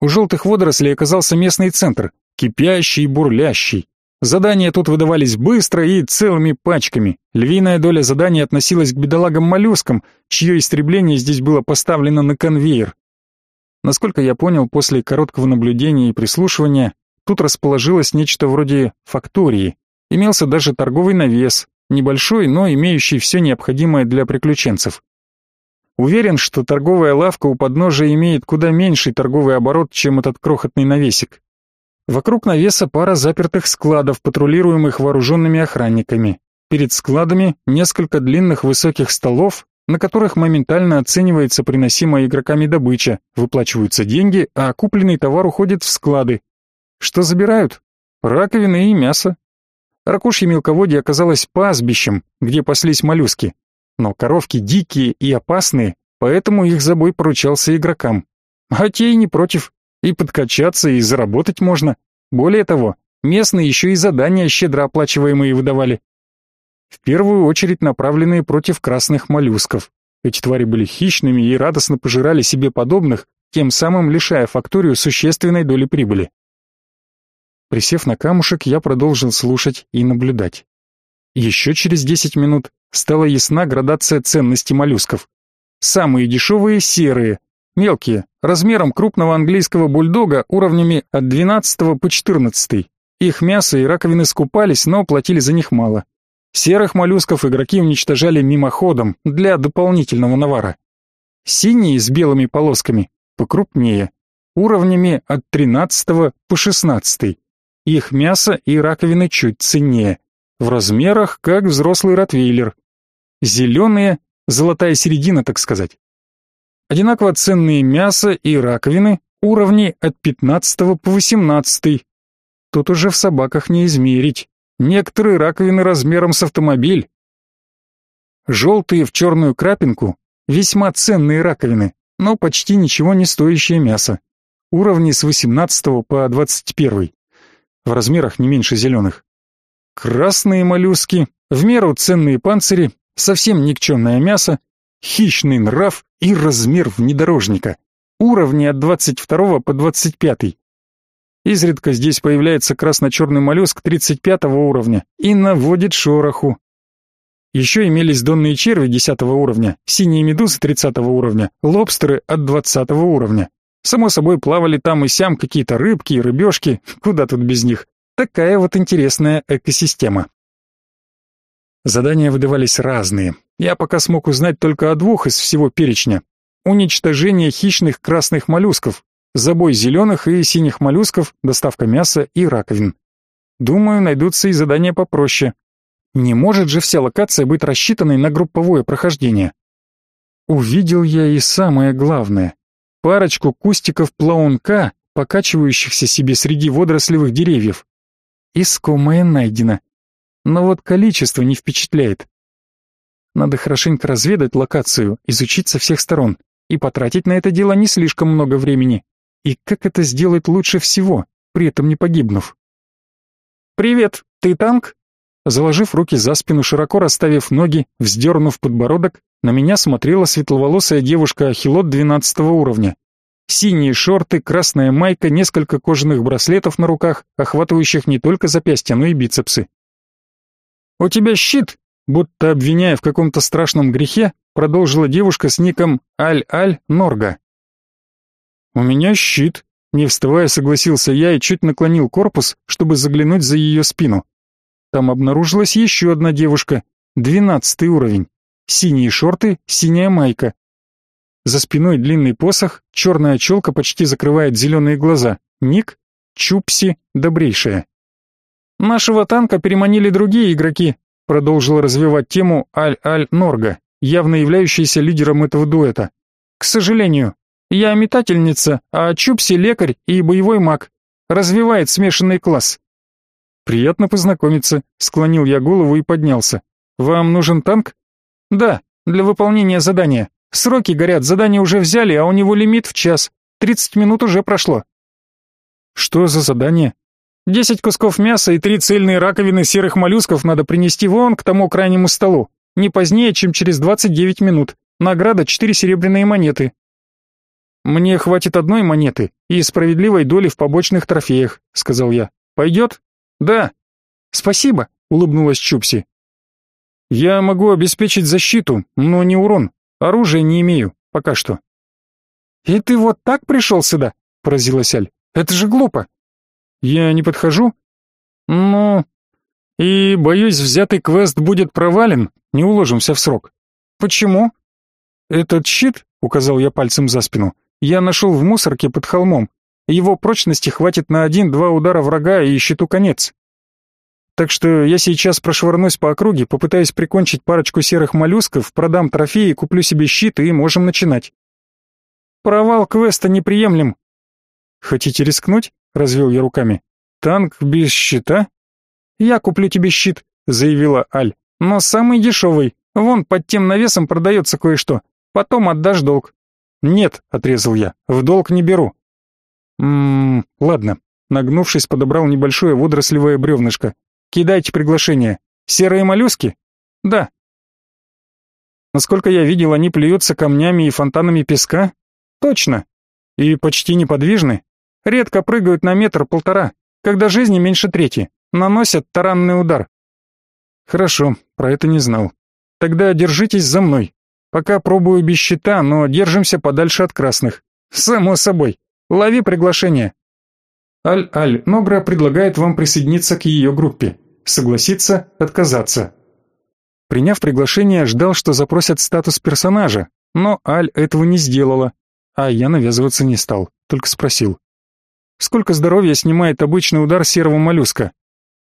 S1: У желтых водорослей оказался местный центр, кипящий и бурлящий. Задания тут выдавались быстро и целыми пачками. Львиная доля заданий относилась к бедолагам-моллюскам, чье истребление здесь было поставлено на конвейер. Насколько я понял, после короткого наблюдения и прислушивания, тут расположилось нечто вроде фактории. Имелся даже торговый навес, небольшой, но имеющий все необходимое для приключенцев. Уверен, что торговая лавка у подножия имеет куда меньший торговый оборот, чем этот крохотный навесик. Вокруг навеса пара запертых складов, патрулируемых вооруженными охранниками. Перед складами несколько длинных высоких столов, на которых моментально оценивается приносимая игроками добыча, выплачиваются деньги, а купленный товар уходит в склады. Что забирают? Раковины и мясо. Ракушье мелководье оказалось пастбищем, где паслись моллюски. Но коровки дикие и опасные, поэтому их забой поручался игрокам. А те и не против, и подкачаться, и заработать можно. Более того, местные еще и задания щедро оплачиваемые выдавали. В первую очередь направленные против красных моллюсков. Эти твари были хищными и радостно пожирали себе подобных, тем самым лишая факторию существенной доли прибыли. Присев на камушек, я продолжил слушать и наблюдать. Еще через 10 минут стала ясна градация ценности моллюсков. Самые дешевые — серые, Мелкие, размером крупного английского бульдога уровнями от 12 по 14. Их мясо и раковины скупались, но платили за них мало. Серых моллюсков игроки уничтожали мимоходом для дополнительного навара. Синие с белыми полосками покрупнее, уровнями от 13 по 16. Их мясо и раковины чуть ценнее, в размерах как взрослый ротвейлер. Зеленые, золотая середина, так сказать. Одинаково ценные мясо и раковины, уровни от 15 по 18. Тут уже в собаках не измерить. Некоторые раковины размером с автомобиль. Желтые в черную крапинку – весьма ценные раковины, но почти ничего не стоящее мясо. Уровни с 18 по 21. В размерах не меньше зеленых. красные моллюски, в меру ценные панцири, совсем никчемное мясо, хищный нрав и размер внедорожника. Уровни от 22 по 25. Изредка здесь появляется красно-черный моллюск 35 уровня и наводит шороху. Еще имелись донные черви 10 уровня, синие медузы 30 уровня, лобстеры от 20 уровня. Само собой плавали там и сям какие-то рыбки и рыбешки, куда тут без них. Такая вот интересная экосистема. Задания выдавались разные. Я пока смог узнать только о двух из всего перечня. Уничтожение хищных красных моллюсков, забой зеленых и синих моллюсков, доставка мяса и раковин. Думаю, найдутся и задания попроще. Не может же вся локация быть рассчитанной на групповое прохождение. Увидел я и самое главное. Парочку кустиков плаунка, покачивающихся себе среди водорослевых деревьев. Искомое найдено. Но вот количество не впечатляет. Надо хорошенько разведать локацию, изучить со всех сторон и потратить на это дело не слишком много времени. И как это сделать лучше всего, при этом не погибнув? «Привет, ты танк?» Заложив руки за спину, широко расставив ноги, вздернув подбородок, на меня смотрела светловолосая девушка-ахилот 12 уровня. Синие шорты, красная майка, несколько кожаных браслетов на руках, охватывающих не только запястья, но и бицепсы. «У тебя щит!» Будто обвиняя в каком-то страшном грехе, продолжила девушка с ником Аль-Аль Норга. «У меня щит», — не вставая согласился я и чуть наклонил корпус, чтобы заглянуть за ее спину. Там обнаружилась еще одна девушка, двенадцатый уровень. Синие шорты, синяя майка, за спиной длинный посох, черная челка почти закрывает зеленые глаза. Ник — Чупси Добрейшая. «Нашего танка переманили другие игроки», продолжил развивать тему Аль-Аль Норга, явно являющийся лидером этого дуэта. «К сожалению, я метательница, а Чупси лекарь и боевой маг. Развивает смешанный класс». «Приятно познакомиться», — склонил я голову и поднялся. «Вам нужен танк?» «Да, для выполнения задания. Сроки горят, задание уже взяли, а у него лимит в час. Тридцать минут уже прошло. Что за задание? Десять кусков мяса и три цельные раковины серых моллюсков надо принести вон к тому крайнему столу. Не позднее, чем через двадцать девять минут. Награда четыре серебряные монеты. Мне хватит одной монеты и справедливой доли в побочных трофеях, сказал я. Пойдет? Да. Спасибо, улыбнулась Чупси. Я могу обеспечить защиту, но не урон. Оружия не имею, пока что. И ты вот так пришел сюда? Поразилась Аль. Это же глупо. Я не подхожу? Ну... И, боюсь, взятый квест будет провален, не уложимся в срок. Почему? Этот щит, указал я пальцем за спину, я нашел в мусорке под холмом. Его прочности хватит на один-два удара врага и щиту конец. Так что я сейчас прошвырнусь по округе, попытаюсь прикончить парочку серых моллюсков, продам трофеи, куплю себе щит и можем начинать. Провал квеста неприемлем. Хотите рискнуть? Развел я руками. Танк без щита? Я куплю тебе щит, заявила Аль. Но самый дешевый. Вон под тем навесом продается кое-что. Потом отдашь долг. Нет, отрезал я. В долг не беру. Ммм, ладно. Нагнувшись, подобрал небольшое водорослевое бревнышко. Кидайте приглашение. Серые моллюски? Да. Насколько я видел, они плюются камнями и фонтанами песка? Точно. И почти неподвижны. Редко прыгают на метр-полтора, когда жизни меньше трети. Наносят таранный удар. Хорошо, про это не знал. Тогда держитесь за мной. Пока пробую без щита, но держимся подальше от красных. Само собой. Лови приглашение. Аль-Аль Ногра предлагает вам присоединиться к ее группе. Согласиться, отказаться. Приняв приглашение, ждал, что запросят статус персонажа, но Аль этого не сделала, а я навязываться не стал, только спросил. Сколько здоровья снимает обычный удар серого моллюска?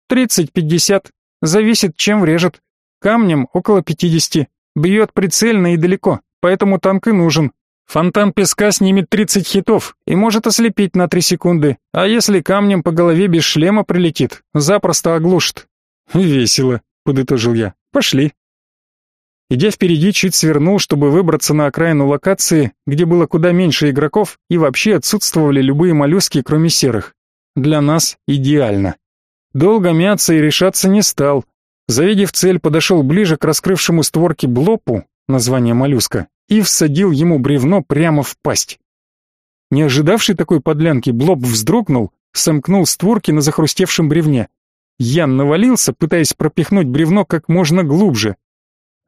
S1: Тридцать-пятьдесят. Зависит, чем врежет. Камнем около пятидесяти. Бьет прицельно и далеко, поэтому танк и нужен. Фонтан песка снимет 30 хитов и может ослепить на 3 секунды, а если камнем по голове без шлема прилетит, запросто оглушит. Весело, подытожил я. Пошли. Идя впереди, чуть свернул, чтобы выбраться на окраину локации, где было куда меньше игроков и вообще отсутствовали любые моллюски, кроме серых. Для нас идеально. Долго мяться и решаться не стал. Завидев цель, подошел ближе к раскрывшему створки блопу, название моллюска, и всадил ему бревно прямо в пасть. Не ожидавший такой подлянки, блоп вздрогнул, сомкнул створки на захрустевшем бревне. Ян навалился, пытаясь пропихнуть бревно как можно глубже.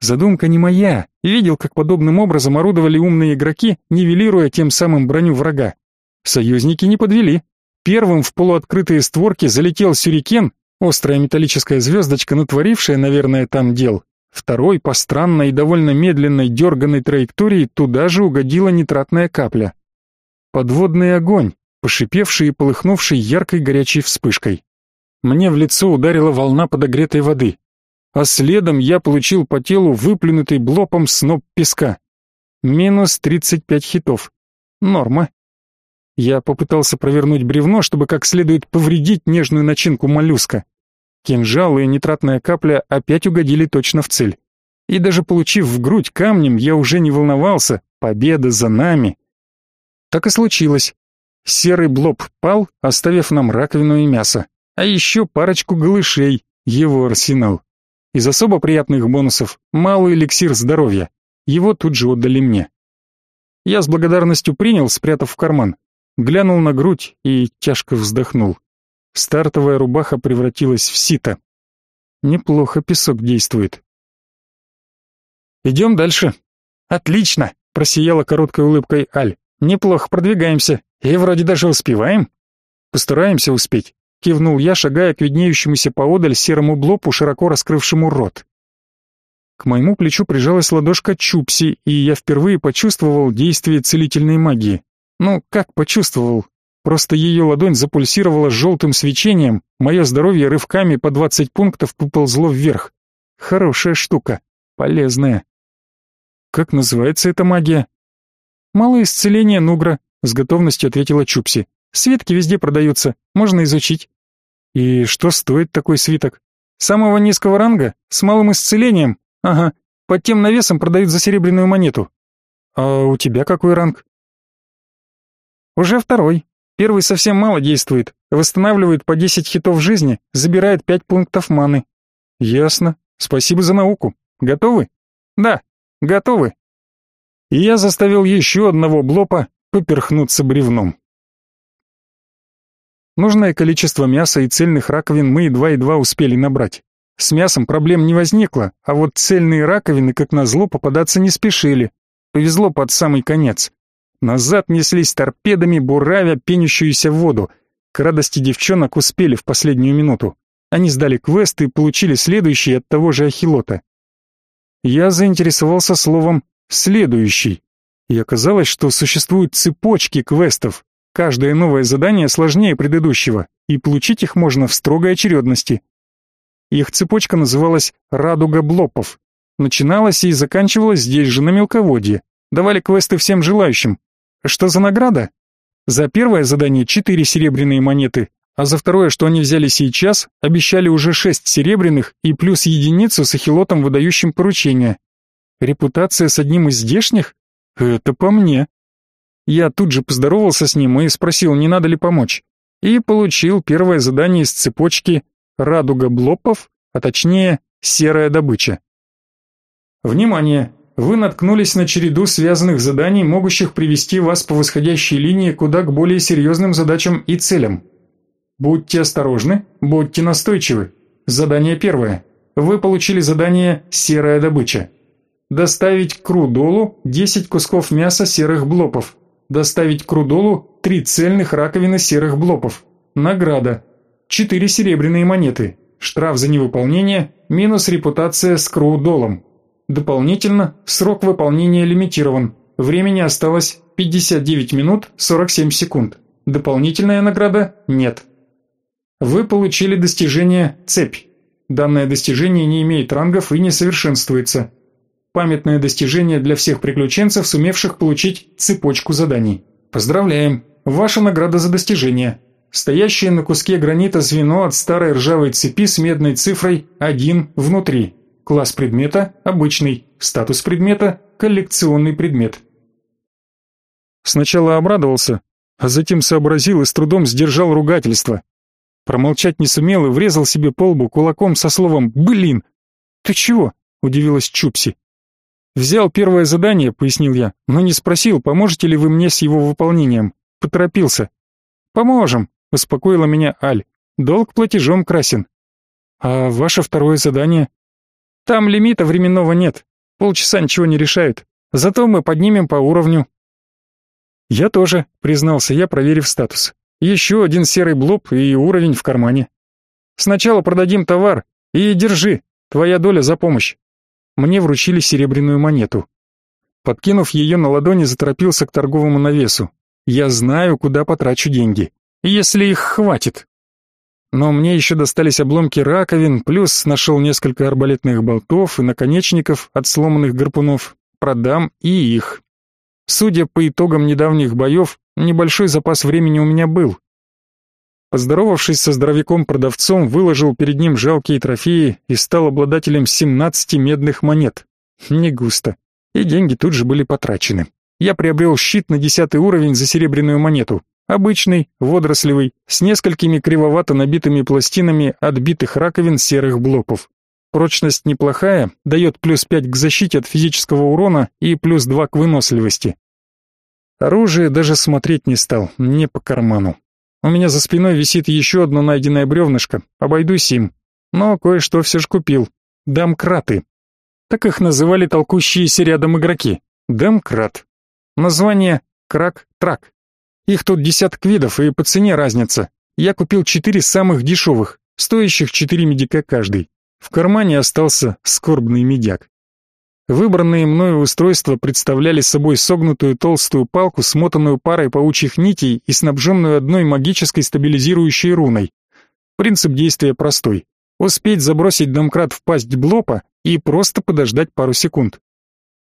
S1: Задумка не моя. Видел, как подобным образом орудовали умные игроки, нивелируя тем самым броню врага. Союзники не подвели. Первым в полуоткрытые створки залетел сюрикен, острая металлическая звездочка, натворившая, наверное, там дел. Второй, по странной и довольно медленной дерганной траектории, туда же угодила нитратная капля. Подводный огонь, пошипевший и полыхнувший яркой горячей вспышкой. Мне в лицо ударила волна подогретой воды, а следом я получил по телу выплюнутый блопом сноп песка. Минус 35 хитов. Норма. Я попытался провернуть бревно, чтобы как следует повредить нежную начинку моллюска. Кинжал и нитратная капля опять угодили точно в цель. И даже получив в грудь камнем, я уже не волновался, победа за нами. Так и случилось. Серый блоб пал, оставив нам раковину и мясо. А еще парочку голышей, его арсенал. Из особо приятных бонусов малый эликсир здоровья. Его тут же отдали мне. Я с благодарностью принял, спрятав в карман. Глянул на грудь и тяжко вздохнул. Стартовая рубаха превратилась в сито. Неплохо песок действует. Идем дальше. Отлично, просияла короткой улыбкой Аль. Неплохо продвигаемся. И вроде даже успеваем. Постараемся успеть, кивнул я, шагая к виднеющемуся поодаль серому блопу, широко раскрывшему рот. К моему плечу прижалась ладошка Чупси, и я впервые почувствовал действие целительной магии. Ну, как почувствовал? Просто ее ладонь запульсировала желтым свечением, мое здоровье рывками по 20 пунктов поползло вверх. Хорошая штука, полезная. Как называется эта магия? Малое исцеление Нугра, с готовностью ответила Чупси. Свитки везде продаются, можно изучить. И что стоит такой свиток? Самого низкого ранга, с малым исцелением. Ага, под тем навесом продают за серебряную монету. А у тебя какой ранг? Уже второй. Первый совсем мало действует, восстанавливает по 10 хитов жизни, забирает 5 пунктов маны. Ясно. Спасибо за науку. Готовы? Да, готовы. И я заставил еще одного блопа поперхнуться бревном. Нужное количество мяса и цельных раковин мы едва-едва успели набрать. С мясом проблем не возникло, а вот цельные раковины, как назло, попадаться не спешили. Повезло под самый конец. Назад неслись торпедами, буравя пенящуюся воду. К радости девчонок успели в последнюю минуту. Они сдали квест и получили следующий от того же Ахилота. Я заинтересовался словом «следующий» и оказалось, что существуют цепочки квестов. Каждое новое задание сложнее предыдущего, и получить их можно в строгой очередности. Их цепочка называлась «Радуга Блопов». Начиналась и заканчивалась здесь же, на мелководье. Давали квесты всем желающим. Что за награда? За первое задание четыре серебряные монеты, а за второе, что они взяли сейчас, обещали уже шесть серебряных и плюс единицу с ахилотом, выдающим поручение. Репутация с одним из здешних? Это по мне. Я тут же поздоровался с ним и спросил, не надо ли помочь. И получил первое задание из цепочки «Радуга Блопов», а точнее «Серая добыча». Внимание! Вы наткнулись на череду связанных заданий, могущих привести вас по восходящей линии куда к более серьезным задачам и целям. Будьте осторожны, будьте настойчивы. Задание первое. Вы получили задание «Серая добыча». Доставить к Крудолу 10 кусков мяса серых блопов. Доставить к Крудолу 3 цельных раковины серых блопов. Награда. 4 серебряные монеты. Штраф за невыполнение, минус репутация с Крудолом. Дополнительно, срок выполнения лимитирован. Времени осталось 59 минут 47 секунд. Дополнительная награда нет. Вы получили достижение «Цепь». Данное достижение не имеет рангов и не совершенствуется. Памятное достижение для всех приключенцев, сумевших получить цепочку заданий. Поздравляем! Ваша награда за достижение. Стоящее на куске гранита звено от старой ржавой цепи с медной цифрой 1 внутри. Класс предмета – обычный. Статус предмета – коллекционный предмет. Сначала обрадовался, а затем сообразил и с трудом сдержал ругательство. Промолчать не сумел и врезал себе по лбу кулаком со словом «Блин!» «Ты чего?» — удивилась Чупси. «Взял первое задание», — пояснил я, «но не спросил, поможете ли вы мне с его выполнением. Поторопился». «Поможем», — успокоила меня Аль. «Долг платежом красен». «А ваше второе задание?» «Там лимита временного нет. Полчаса ничего не решает. Зато мы поднимем по уровню». «Я тоже», — признался я, проверив статус. «Еще один серый блоб и уровень в кармане». «Сначала продадим товар и держи, твоя доля за помощь». Мне вручили серебряную монету. Подкинув ее на ладони, заторопился к торговому навесу. Я знаю, куда потрачу деньги. Если их хватит. Но мне еще достались обломки раковин, плюс нашел несколько арбалетных болтов и наконечников от сломанных гарпунов. Продам и их. Судя по итогам недавних боев, небольшой запас времени у меня был. Поздоровавшись со здоровяком-продавцом, выложил перед ним жалкие трофеи и стал обладателем 17 медных монет. Не густо. И деньги тут же были потрачены. Я приобрел щит на 10 уровень за серебряную монету. Обычный, водорослевый, с несколькими кривовато набитыми пластинами отбитых раковин серых блоков. Прочность неплохая, дает плюс 5 к защите от физического урона и плюс 2 к выносливости. Оружие даже смотреть не стал, не по карману. У меня за спиной висит еще одно найденное бревнышко, обойдусь им. Но кое-что все же купил. Домкраты. Так их называли толкущиеся рядом игроки. Домкрат. Название Крак-Трак. Их тут десяток видов, и по цене разница. Я купил четыре самых дешевых, стоящих четыре медика каждый. В кармане остался скорбный медяк. Выбранные мною устройства представляли собой согнутую толстую палку, смотанную парой паучьих нитей и снабженную одной магической стабилизирующей руной. Принцип действия простой. Успеть забросить домкрат в пасть блопа и просто подождать пару секунд.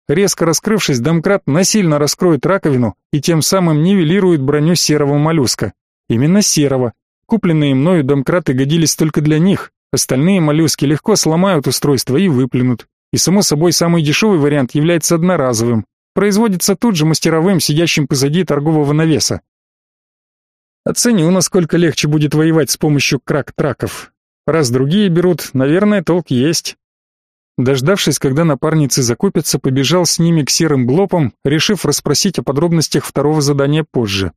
S1: Резко раскрывшись, домкрат насильно раскроет раковину и тем самым нивелирует броню серого моллюска. Именно серого. Купленные мною домкраты годились только для них, остальные моллюски легко сломают устройство и выплюнут. И само собой самый дешевый вариант является одноразовым. Производится тут же мастеровым, сидящим позади торгового навеса. Оценю, насколько легче будет воевать с помощью крак-траков. Раз другие берут, наверное, толк есть. Дождавшись, когда напарницы закупятся, побежал с ними к серым блопам, решив расспросить о подробностях второго задания позже.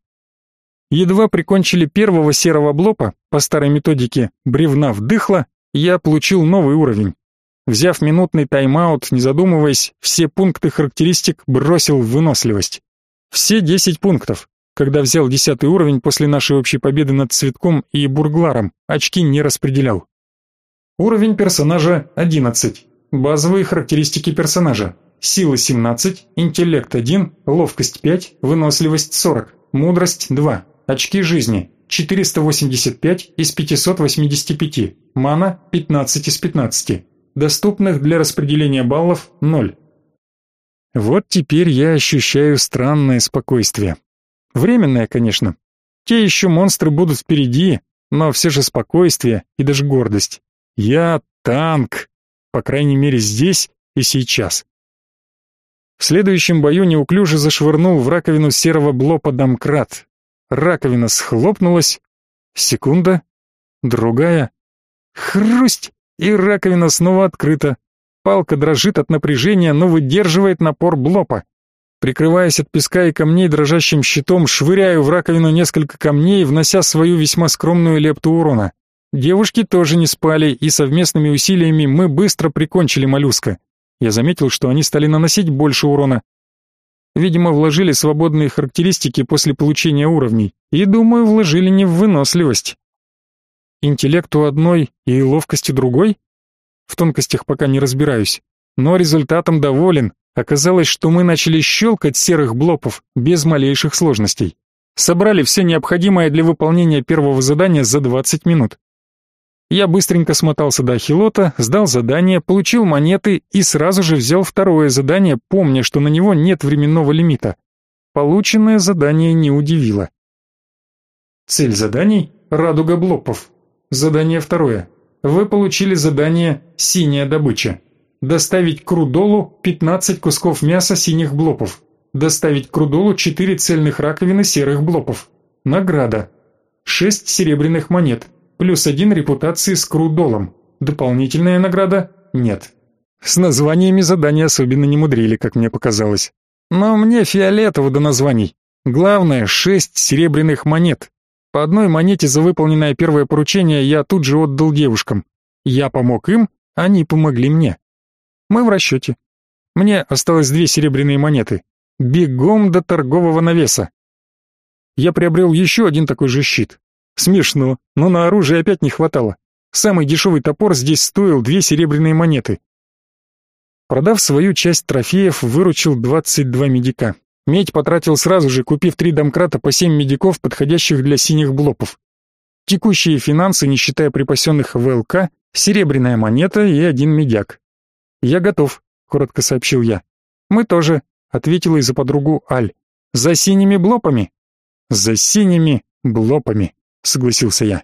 S1: Едва прикончили первого серого блопа, по старой методике бревна вдыхло, я получил новый уровень. Взяв минутный тайм-аут, не задумываясь, все пункты характеристик бросил в выносливость. Все 10 пунктов. Когда взял десятый уровень после нашей общей победы над Цветком и Бургларом, очки не распределял. Уровень персонажа 11. Базовые характеристики персонажа. Сила 17, интеллект 1, ловкость 5, выносливость 40, мудрость 2, очки жизни 485 из 585, мана 15 из 15 доступных для распределения баллов – ноль. Вот теперь я ощущаю странное спокойствие. Временное, конечно. Те еще монстры будут впереди, но все же спокойствие и даже гордость. Я танк, по крайней мере здесь и сейчас. В следующем бою неуклюже зашвырнул в раковину серого блопа домкрат. Раковина схлопнулась. Секунда. Другая. Хрусть! И раковина снова открыта. Палка дрожит от напряжения, но выдерживает напор блопа. Прикрываясь от песка и камней дрожащим щитом, швыряю в раковину несколько камней, внося свою весьма скромную лепту урона. Девушки тоже не спали, и совместными усилиями мы быстро прикончили моллюска. Я заметил, что они стали наносить больше урона. Видимо, вложили свободные характеристики после получения уровней. И, думаю, вложили не в выносливость. Интеллекту одной и ловкости другой? В тонкостях пока не разбираюсь. Но результатом доволен. Оказалось, что мы начали щелкать серых блопов без малейших сложностей. Собрали все необходимое для выполнения первого задания за 20 минут. Я быстренько смотался до Ахилота, сдал задание, получил монеты и сразу же взял второе задание, помня, что на него нет временного лимита. Полученное задание не удивило. Цель заданий — радуга блопов. Задание второе. Вы получили задание «Синяя добыча». Доставить к Рудолу 15 кусков мяса синих блопов. Доставить к Рудолу 4 цельных раковины серых блопов. Награда. 6 серебряных монет. Плюс один репутации с крудолом. Дополнительная награда нет. С названиями задания особенно не мудрили, как мне показалось. Но мне фиолетово до названий. Главное, шесть серебряных монет. По одной монете за выполненное первое поручение я тут же отдал девушкам. Я помог им, они помогли мне. Мы в расчете. Мне осталось две серебряные монеты. Бегом до торгового навеса. Я приобрел еще один такой же щит. Смешно, но на оружие опять не хватало. Самый дешевый топор здесь стоил две серебряные монеты. Продав свою часть трофеев, выручил 22 медика. Медь потратил сразу же, купив три домкрата по семь медиков, подходящих для синих блопов. Текущие финансы, не считая припасенных ВЛК, серебряная монета и один медяк. «Я готов», — коротко сообщил я. «Мы тоже», — ответила и за подругу Аль. «За синими блопами?» «За синими блопами», — согласился я.